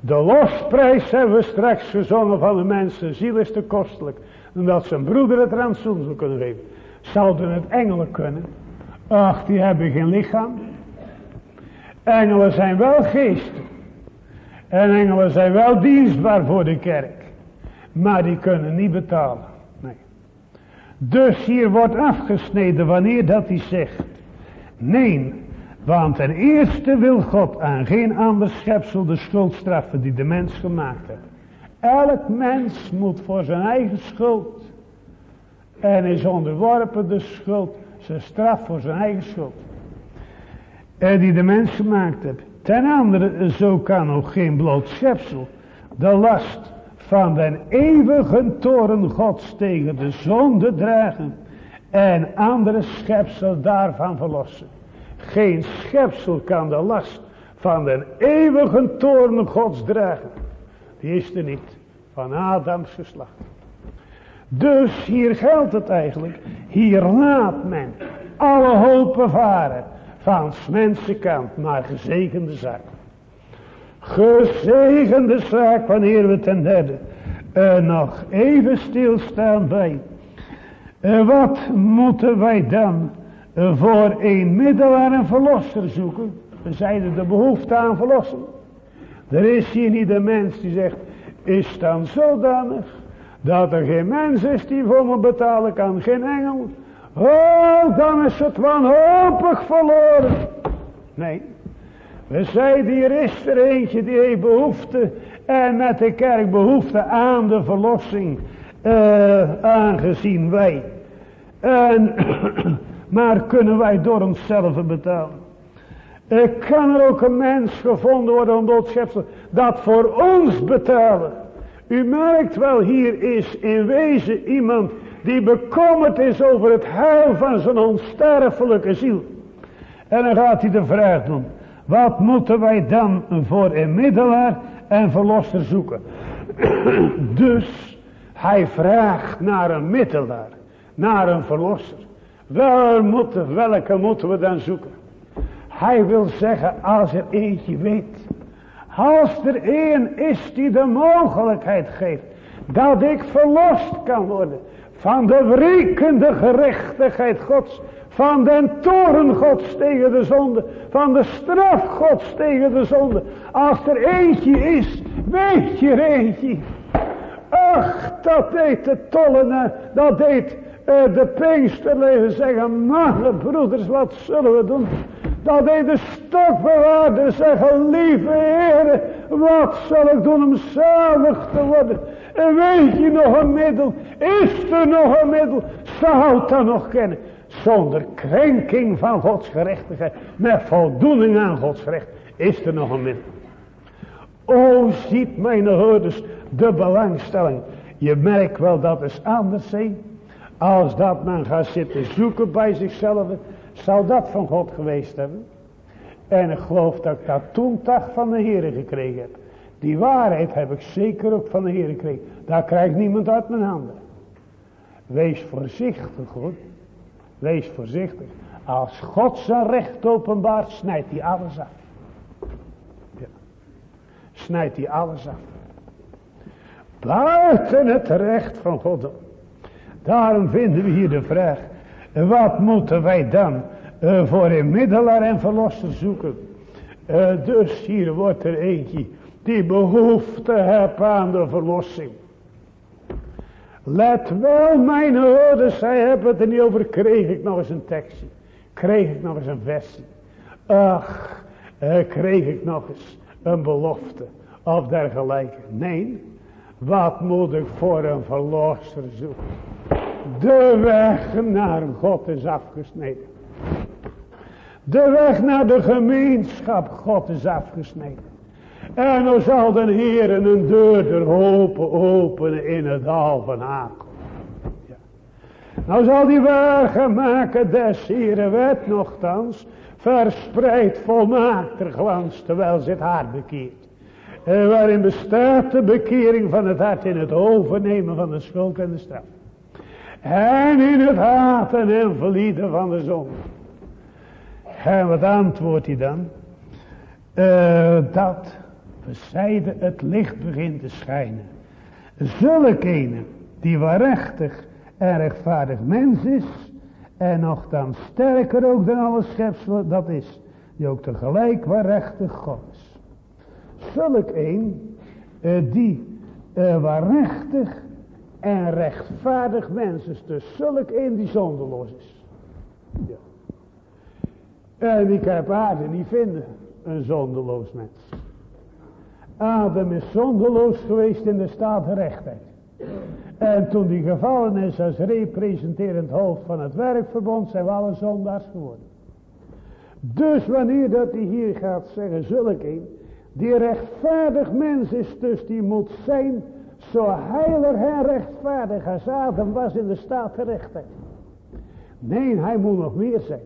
De losprijs hebben we straks gezongen van de mensen. Ziel is te kostelijk. Omdat zijn broeder het rantsoen zou kunnen geven. Zouden het engelen kunnen? Ach, die hebben geen lichaam. Engelen zijn wel geesten. En engelen zijn wel dienstbaar voor de kerk. Maar die kunnen niet betalen. Dus hier wordt afgesneden wanneer dat hij zegt. Nee, want ten eerste wil God aan geen ander schepsel de schuld straffen die de mens gemaakt heeft. Elk mens moet voor zijn eigen schuld. En is onderworpen de schuld. Zijn straf voor zijn eigen schuld. En die de mens gemaakt heeft. Ten andere, zo kan ook geen bloot schepsel de last van den eeuwige toren gods tegen de zonde dragen en andere schepsel daarvan verlossen. Geen schepsel kan de last van den eeuwige toren gods dragen. Die is er niet, van Adams geslacht. Dus hier geldt het eigenlijk, hier laat men alle hopen varen van mensenkant, maar gezegende zaak. Gezegende zaak wanneer we ten derde uh, nog even stilstaan bij. Uh, wat moeten wij dan uh, voor een middelaar en verlosser zoeken? We zeiden de behoefte aan verlossing. Er is hier niet een mens die zegt, is dan zodanig dat er geen mens is die voor me betalen kan, geen engel, Oh, dan is het wanhopig verloren. Nee. We zeiden hier is er eentje die heeft behoefte. En met de kerk behoefte aan de verlossing. Uh, aangezien wij. En, [clears throat] maar kunnen wij door onszelf betalen. Er kan er ook een mens gevonden worden om dat schepsel. Dat voor ons betalen. U merkt wel hier is in wezen iemand die bekommerd is over het huil van zijn onsterfelijke ziel. En dan gaat hij de vraag doen. Wat moeten wij dan voor een middelaar en verlosser zoeken? [clears throat] dus hij vraagt naar een middelaar, naar een verlosser. Wel moeten, welke moeten we dan zoeken? Hij wil zeggen, als er eentje weet. Als er één is die de mogelijkheid geeft. Dat ik verlost kan worden. Van de wrekende gerechtigheid gods. Van den toren gods tegen de zonde. Van de straf gods tegen de zonde. Als er eentje is. Weet je er eentje. Ach, dat deed de tollen. Dat deed uh, de Pinksterleven zeggen. Mannen broeders, wat zullen we doen? Dat hij de stokbewaarder zeggen, lieve Heer, wat zal ik doen om zalig te worden? En weet je nog een middel? Is er nog een middel? Zou het dan nog kennen? Zonder krenking van Gods gerechtigheid, met voldoening aan Gods recht, is er nog een middel. O, ziet mijn hoorders de belangstelling. Je merkt wel dat is anders zijn. Als dat men gaat zitten zoeken bij zichzelf zou dat van God geweest hebben. En ik geloof dat ik dat toen toch van de Heer gekregen heb. Die waarheid heb ik zeker ook van de Heer gekregen. Daar krijgt niemand uit mijn handen. Wees voorzichtig hoor. Wees voorzichtig. Als God zijn recht openbaart, snijdt hij alles af. Ja. Snijdt hij alles af. Buiten het recht van God. Daarom vinden we hier de vraag. Wat moeten wij dan uh, voor een middelaar en verlosser zoeken? Uh, dus hier wordt er eentje die behoefte heeft aan de verlossing. Let wel mijn hoorders, zij hebben het er niet over, kreeg ik nog eens een tekstje. Kreeg ik nog eens een versie. Ach, uh, kreeg ik nog eens een belofte of dergelijke. Nee, wat moet ik voor een verlosser zoeken? De weg naar God is afgesneden. De weg naar de gemeenschap God is afgesneden. En dan zal de Heer een deur der open openen in het dal van. Nou zal die wagen maken des Heeren wet nogthans verspreid volmaakter glans terwijl het hart bekeert. En waarin bestaat de bekering van het hart in het overnemen van de schuld en de straf. En in het haten en verlieden van de zon. En wat antwoordt hij dan? Uh, dat verzijde het licht begint te schijnen. Zulke ene die waarachtig en rechtvaardig mens is. En nog dan sterker ook dan alle schepselen. Dat is die ook tegelijk waarachtig God is. Zulk een uh, die uh, en rechtvaardig mens is dus zulk een die zonderloos is. Ja. En ik heb aarde niet vinden, een zonderloos mens. Adam is zonderloos geweest in de staat rechtheid. En toen die gevallen is als representerend hoofd van het werkverbond, zijn we alle zondaars geworden. Dus wanneer dat hij hier gaat zeggen, zulk een, die rechtvaardig mens is, dus die moet zijn zo heilig en rechtvaardig als Adam was in de staat terechtheid. Nee, hij moet nog meer zijn.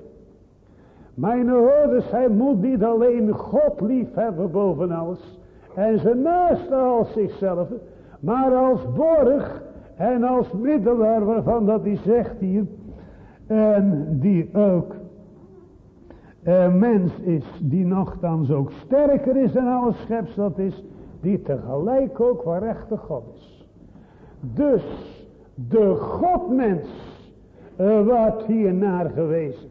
Mijn hoorders, hij moet niet alleen God lief hebben boven alles. En zijn naaste als zichzelf. Maar als borg en als middelaar waarvan dat hij zegt hier. En die ook een mens is die nogthans ook sterker is dan alles schepsel dat is die tegelijk ook waarachtig God is. Dus de Godmens uh, wordt hier naar gewezen.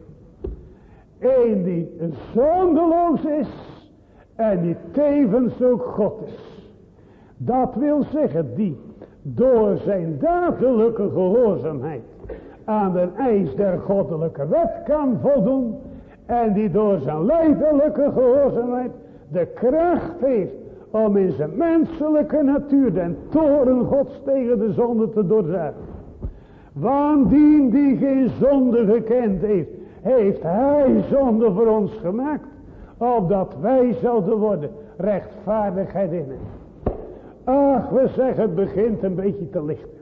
Eén die zondeloos is en die tevens ook God is. Dat wil zeggen die door zijn dadelijke gehoorzaamheid aan de eis der goddelijke wet kan voldoen. En die door zijn leidelijke gehoorzaamheid de kracht heeft om in zijn menselijke natuur den toren gods tegen de zonde te doorzagen. Want die die geen zonde gekend heeft, heeft hij zonde voor ons gemaakt. Opdat wij zouden worden rechtvaardigheid in. Ach, we zeggen het begint een beetje te lichten.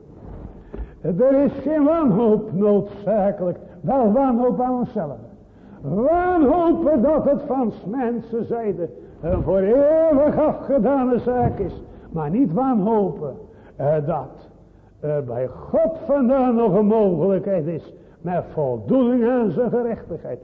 Er is geen wanhoop noodzakelijk. Wel wanhoop aan onszelf. Wanhopen dat het van mensen zijde een voor eeuwig afgedane zaak is. Maar niet wanhopen uh, dat er bij God vandaan nog een mogelijkheid is. Met voldoening aan zijn gerechtigheid.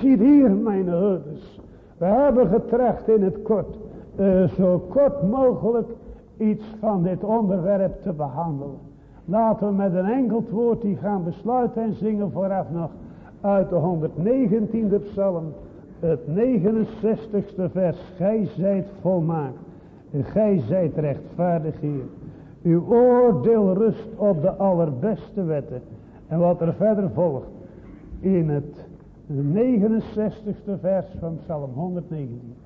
Ziet hier mijn herders. We hebben getracht in het kort. Uh, zo kort mogelijk iets van dit onderwerp te behandelen. Laten we met een enkel woord die gaan besluiten en zingen vooraf nog uit de 119e psalm. Het 69ste vers. Gij zijt volmaakt. Gij zijt rechtvaardig hier. Uw oordeel rust op de allerbeste wetten. En wat er verder volgt. In het 69ste vers van psalm 119.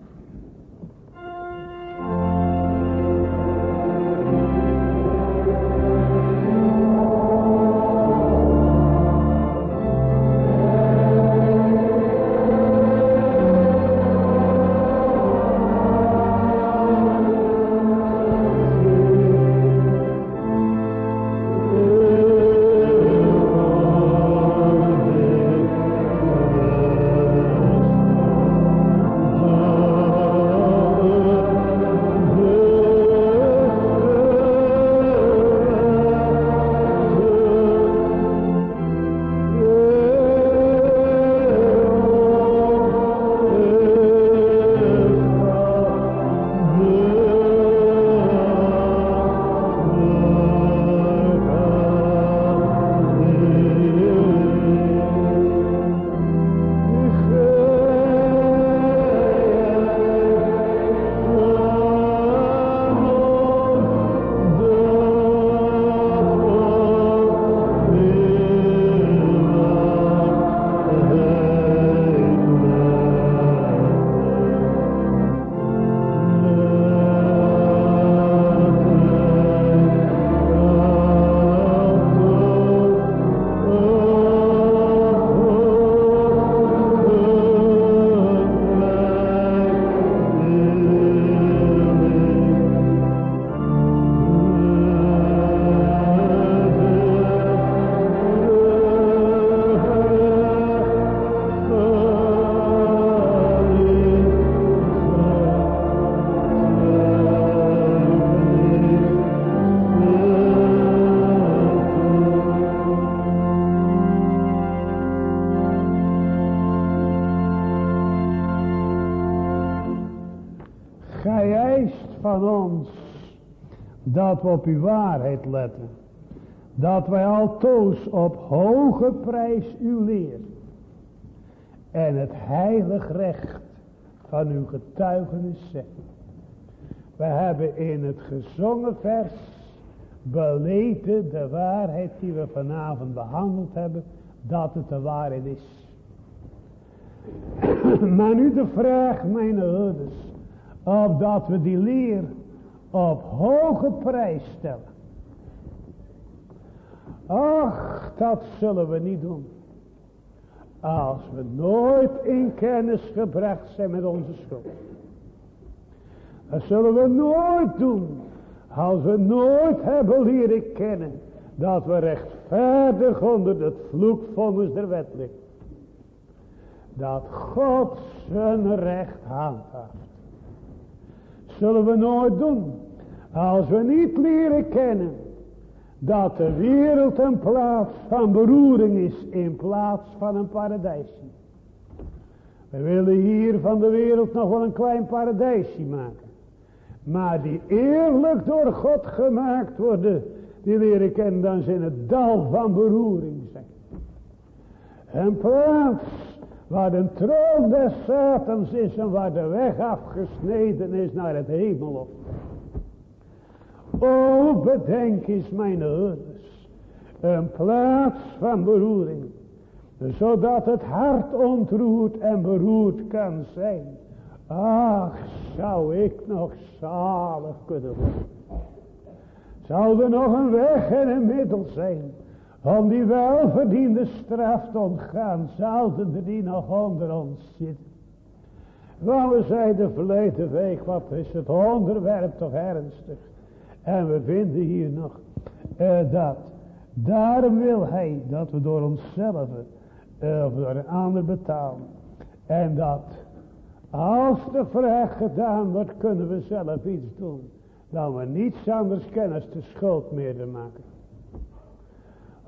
Op uw waarheid letten. Dat wij altoos op hoge prijs uw leer. En het heilig recht van uw getuigenis zetten. We hebben in het gezongen vers beleten de waarheid die we vanavond behandeld hebben. Dat het de waarheid is. maar nu de vraag mijn ouders. Of dat we die leer op hoge prijs stellen. Ach, dat zullen we niet doen. Als we nooit in kennis gebracht zijn met onze schuld. Dat zullen we nooit doen. Als we nooit hebben leren kennen. Dat we rechtvaardig onder het vloekvonnis der wet liggen. Dat God zijn recht handhaaft zullen we nooit doen. Als we niet leren kennen dat de wereld een plaats van beroering is in plaats van een paradijsje. We willen hier van de wereld nog wel een klein paradijsje maken. Maar die eerlijk door God gemaakt worden, die leren kennen dan ze in het dal van beroering zijn. Een plaats Waar de troon des Satans is en waar de weg afgesneden is naar het hemel op. O bedenk eens mijn ouders. Een plaats van beroering. Zodat het hart ontroerd en beroerd kan zijn. Ach, zou ik nog zalig kunnen worden. Zou er nog een weg en een middel zijn om die welverdiende straf te ontgaan, zouden die nog onder ons zitten. Want we zeiden verleden week, wat is het onderwerp toch ernstig. En we vinden hier nog uh, dat. Daarom wil hij dat we door onszelf of door een ander betalen. En dat als de vraag gedaan wordt, kunnen we zelf iets doen. Dan we niets anders kennen als de schuld meer te maken.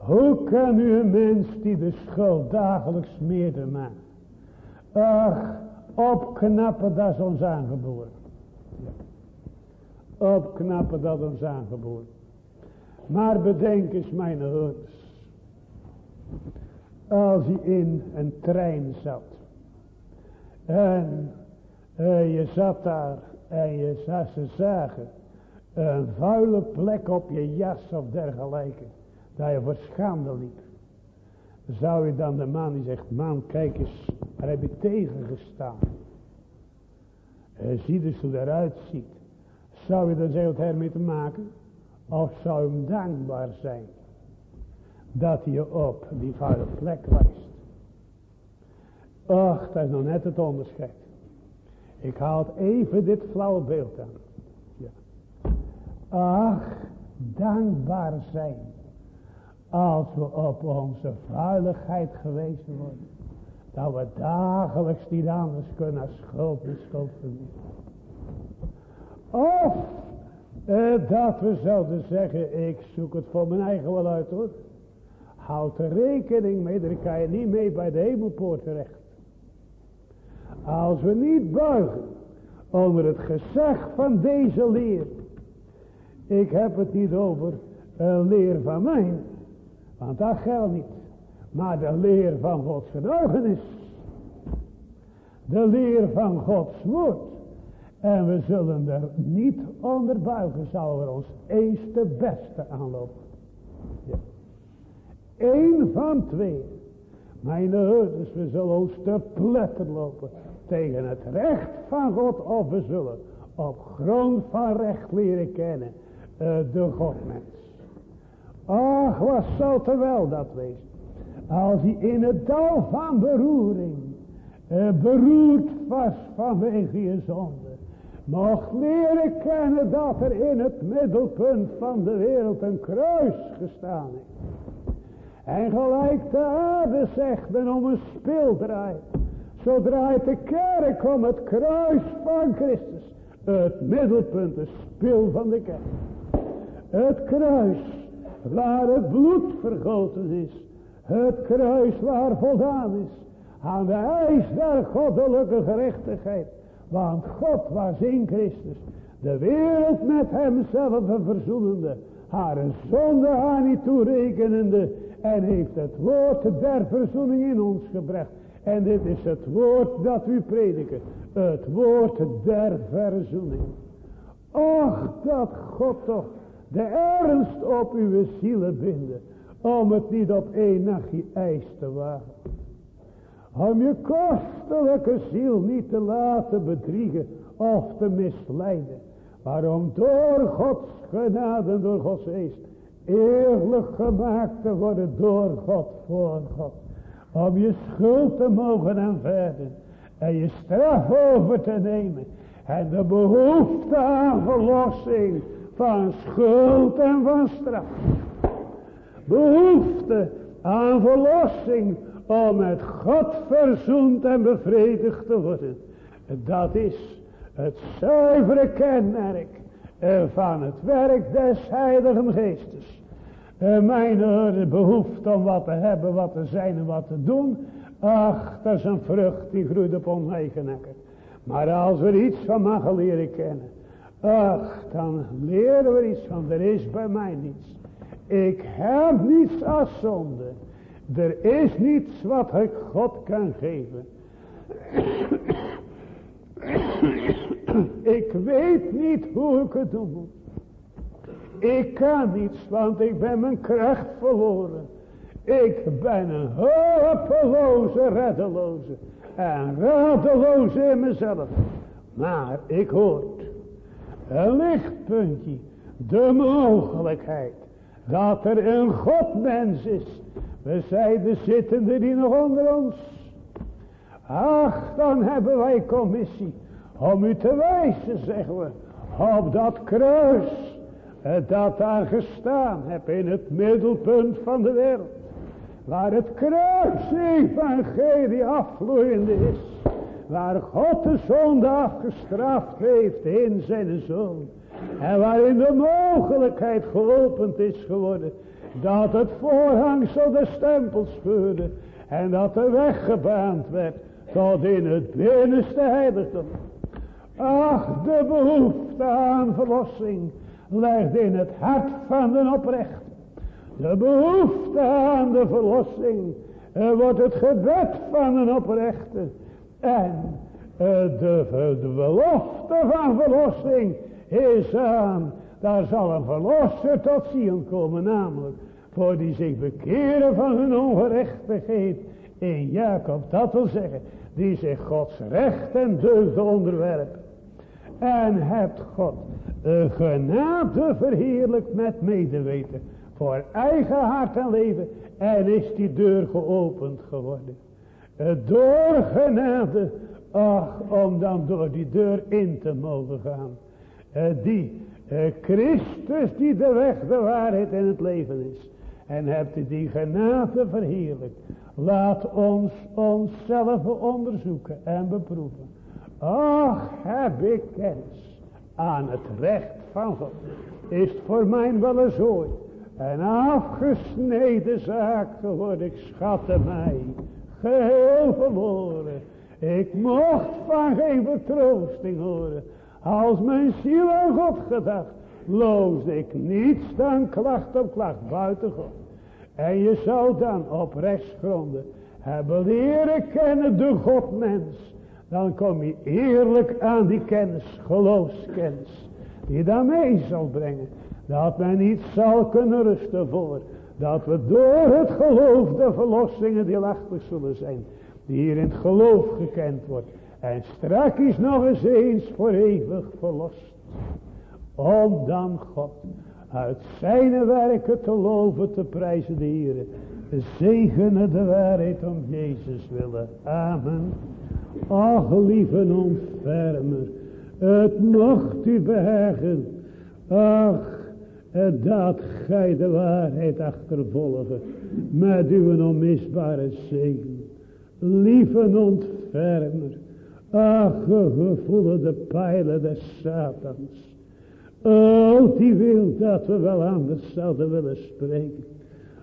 Hoe kan u een mens die de schuld dagelijks meerder maakt? Ach, opknappen dat is ons aangeboren. Opknappen dat ons aangeboren. Maar bedenk eens mijn hoorders. Als hij in een trein zat. En uh, je zat daar en je zag ze zagen. Een vuile plek op je jas of dergelijke. Dat je voor schande liep. Zou je dan de man die zegt, man kijk eens, waar heb je tegen gestaan? Uh, zie dus hoe eruit ziet. Zou je dan wat ermee te maken? Of zou hem dankbaar zijn dat hij je op die vuile plek wijst? Och, dat is nog net het onderscheid. Ik haal even dit flauwe beeld aan. Ja. Ach, dankbaar zijn. Als we op onze vuiligheid gewezen worden. Dat we dagelijks niet anders kunnen schuld en schuld Of eh, dat we zouden zeggen, ik zoek het voor mijn eigen wel uit hoor. Houd er rekening mee, daar kan je niet mee bij de hemelpoort terecht. Als we niet buigen onder het gezag van deze leer. Ik heb het niet over een leer van mij. Want dat geldt niet. Maar de leer van Gods getuigenis. De leer van Gods woord. En we zullen er niet onder buigen. Zal er ons eens de beste aanlopen. Ja. Eén van twee. Mijn ouders, we zullen ons te pletten lopen tegen het recht van God of we zullen op grond van recht leren kennen uh, de Godmens. Ach, wat zou terwijl dat wezen. Als hij in het dal van beroering, uh, beroerd was vanwege je zonde, mocht leren kennen dat er in het middelpunt van de wereld een kruis gestaan heeft. En gelijk de aarde zegt om een spil draait. Zo draait de kerk om het kruis van Christus. Het middelpunt, de spil van de kerk. Het kruis waar het bloed vergoten is. Het kruis waar voldaan is. Aan de eis der goddelijke gerechtigheid. Want God was in Christus. De wereld met hemzelf verzoenende. Haar zonde aan niet toerekenende. En heeft het woord der verzoening in ons gebracht. En dit is het woord dat u prediken. Het woord der verzoening. Och, dat God toch de ernst op uw zielen binden. Om het niet op één nachtje ijs te wagen. Om je kostelijke ziel niet te laten bedriegen of te misleiden. Maar om door Gods genade, door Gods geest, eerlijk gemaakt te worden door God, voor God om je schuld te mogen aanvaarden en je straf over te nemen en de behoefte aan verlossing van schuld en van straf. Behoefte aan verlossing om met God verzoend en bevredigd te worden. Dat is het zuivere kenmerk van het werk des Heiligen Geestes. Uh, mijn behoefte om wat te hebben, wat te zijn en wat te doen. Ach, dat is een vrucht die groeit op ons eigen Maar als we iets van mogen leren kennen. Ach, dan leren we iets van. Er is bij mij niets. Ik heb niets als zonde. Er is niets wat ik God kan geven. ik weet niet hoe ik het doen moet. Ik kan niets, want ik ben mijn kracht verloren. Ik ben een hopeloze, reddeloze en radeloze in mezelf. Maar ik hoor een lichtpuntje, de mogelijkheid dat er een Godmens is. We zijn de zittende die nog onder ons. Ach, dan hebben wij commissie om u te wijzen, zeggen we, op dat kruis dat daar gestaan heb in het middelpunt van de wereld. Waar het kruis-evangelie afvloeiende is. Waar God de zonde afgestraft heeft in zijn zoon. En waarin de mogelijkheid geopend is geworden. Dat het voorhangsel de stempels vuurde. En dat de weg gebaand werd. Tot in het binnenste heiligdom. Ach, de behoefte aan verlossing. Legt in het hart van de oprecht. De behoefte aan de verlossing. Er wordt het gebed van een oprechte. En eh, de, belofte van verlossing is aan. Daar zal een verlosser tot zien komen. Namelijk voor die zich bekeren van hun ongerechtigheid. In Jacob, dat wil zeggen. Die zich Gods recht en deugd onderwerpen. En hebt God genade verheerlijk met medeweten. Voor eigen hart en leven. En is die deur geopend geworden. Door genade. Ach, om dan door die deur in te mogen gaan. Die Christus die de weg, de waarheid en het leven is. En hebt u die genade verheerlijk. Laat ons onszelf onderzoeken en beproeven. Ach, heb ik kennis aan het recht van God. Is het voor mij wel een zooi. En afgesneden zaak geworden. Ik schatte mij. Geheel verloren. Ik mocht van geen vertroosting horen. Als mijn ziel aan God gedacht. Loosde ik niets dan klacht op klacht buiten God. En je zou dan op rechtsgronden hebben leren kennen de Godmens. Dan kom je eerlijk aan die kennis, geloofskennis. Die daarmee zal brengen. Dat men niet zal kunnen rusten voor. Dat we door het geloof de verlossingen deelachtig zullen zijn. Die hier in het geloof gekend wordt. En strakjes nog eens eens voor eeuwig verlost. Om dan God uit zijn werken te loven, te prijzen de Heer. Zegene de waarheid om Jezus willen. Amen. Ach, lieve ontfermer. Het mocht u behagen. Ach, dat gij de waarheid achtervolgen. Met uw onmisbare zegen. Lieve ontfermer. Ach, gevoelen de pijlen des Satans. Oh, die wil dat we wel anders zouden willen spreken.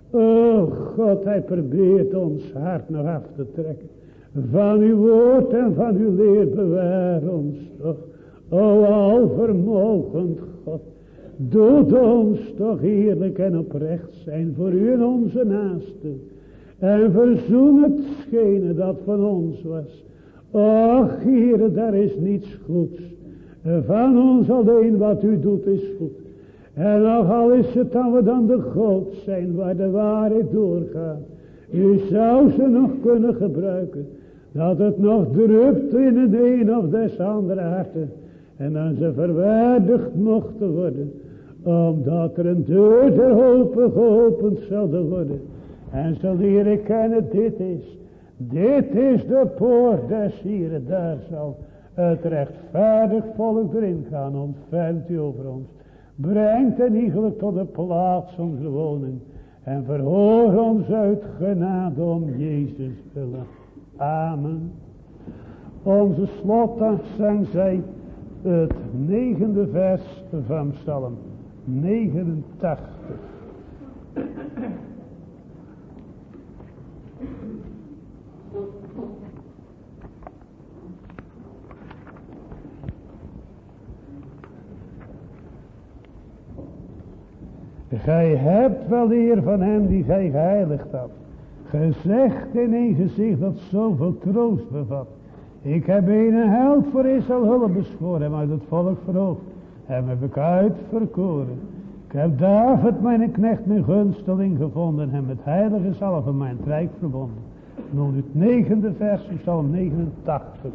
Oh God, hij probeert ons hart nog af te trekken. Van uw woord en van uw leer bewaar ons toch. O alvermogend God. Doet ons toch eerlijk en oprecht zijn voor u en onze naasten. En verzoen het schenen dat van ons was. Och, Heer, daar is niets goeds. Van ons alleen wat u doet is goed. En nogal is het dat we dan de God zijn waar de waarheid doorgaat. U zou ze nog kunnen gebruiken. Dat het nog drupt in het een of des andere harten. En dan ze verwaardigd mochten worden. Omdat er een deur der hopen geopend zou worden. En zal leren kennen dit is. Dit is de poort des Hieren. Daar zal het rechtvaardig volk erin gaan, ontfermt u over ons. Brengt hen iegelijk tot de plaats onze woning. En verhoor ons uit genade om Jezus willen. Amen. Onze zijn zij het negende vers van Psalm 89. Gij hebt wel eer van hem die gij geheiligd hebt. Gezegd in een gezicht dat zoveel troost bevat. Ik heb een held voor Israël hulp beschoren. Uit het volk verhoogd. Hem heb ik uitverkoren. Ik heb David mijn knecht mijn gunsteling gevonden. Hem het heilige van mijn rijk verbonden. Nu het negende vers, Psalm 89.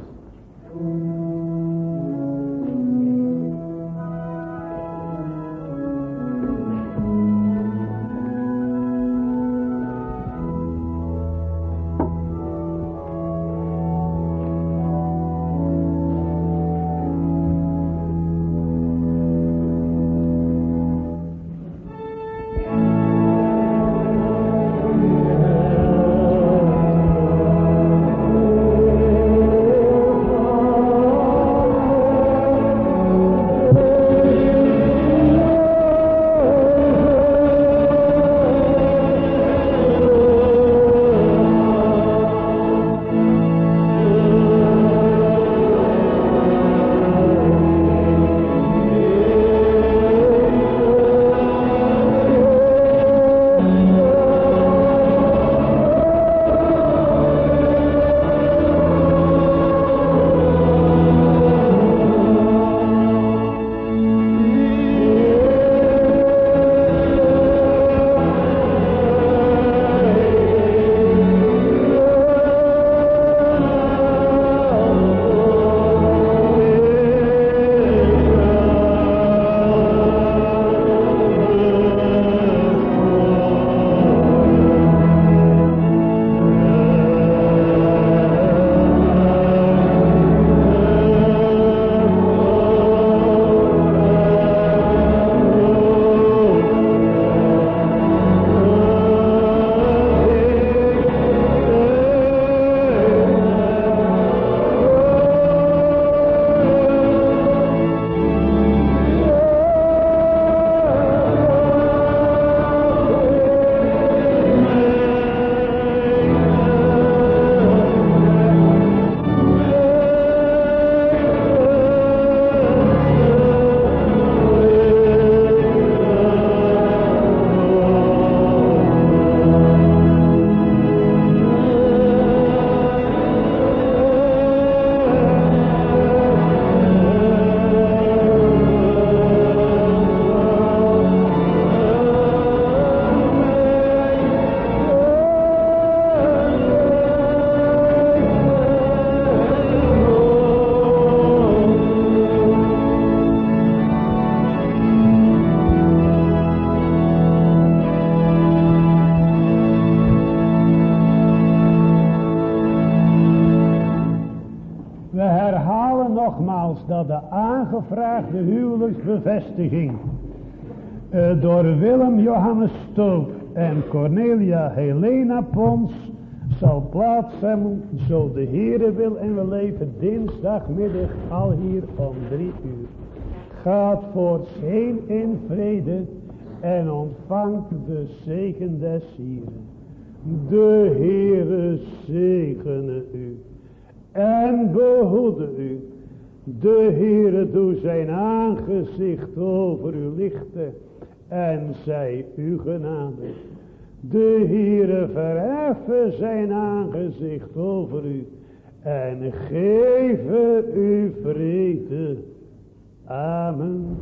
Helena Pons zal plaats hebben, zo de Heere wil en we leven dinsdagmiddag al hier om drie uur. Gaat voorts heen in vrede en ontvangt de zegen des Hieren. De Heere zegene u en behoede u. De Heere doe zijn aangezicht over u lichten en zij u genade. De Heere verheffen zijn aangezicht over u en geven u vrede. Amen.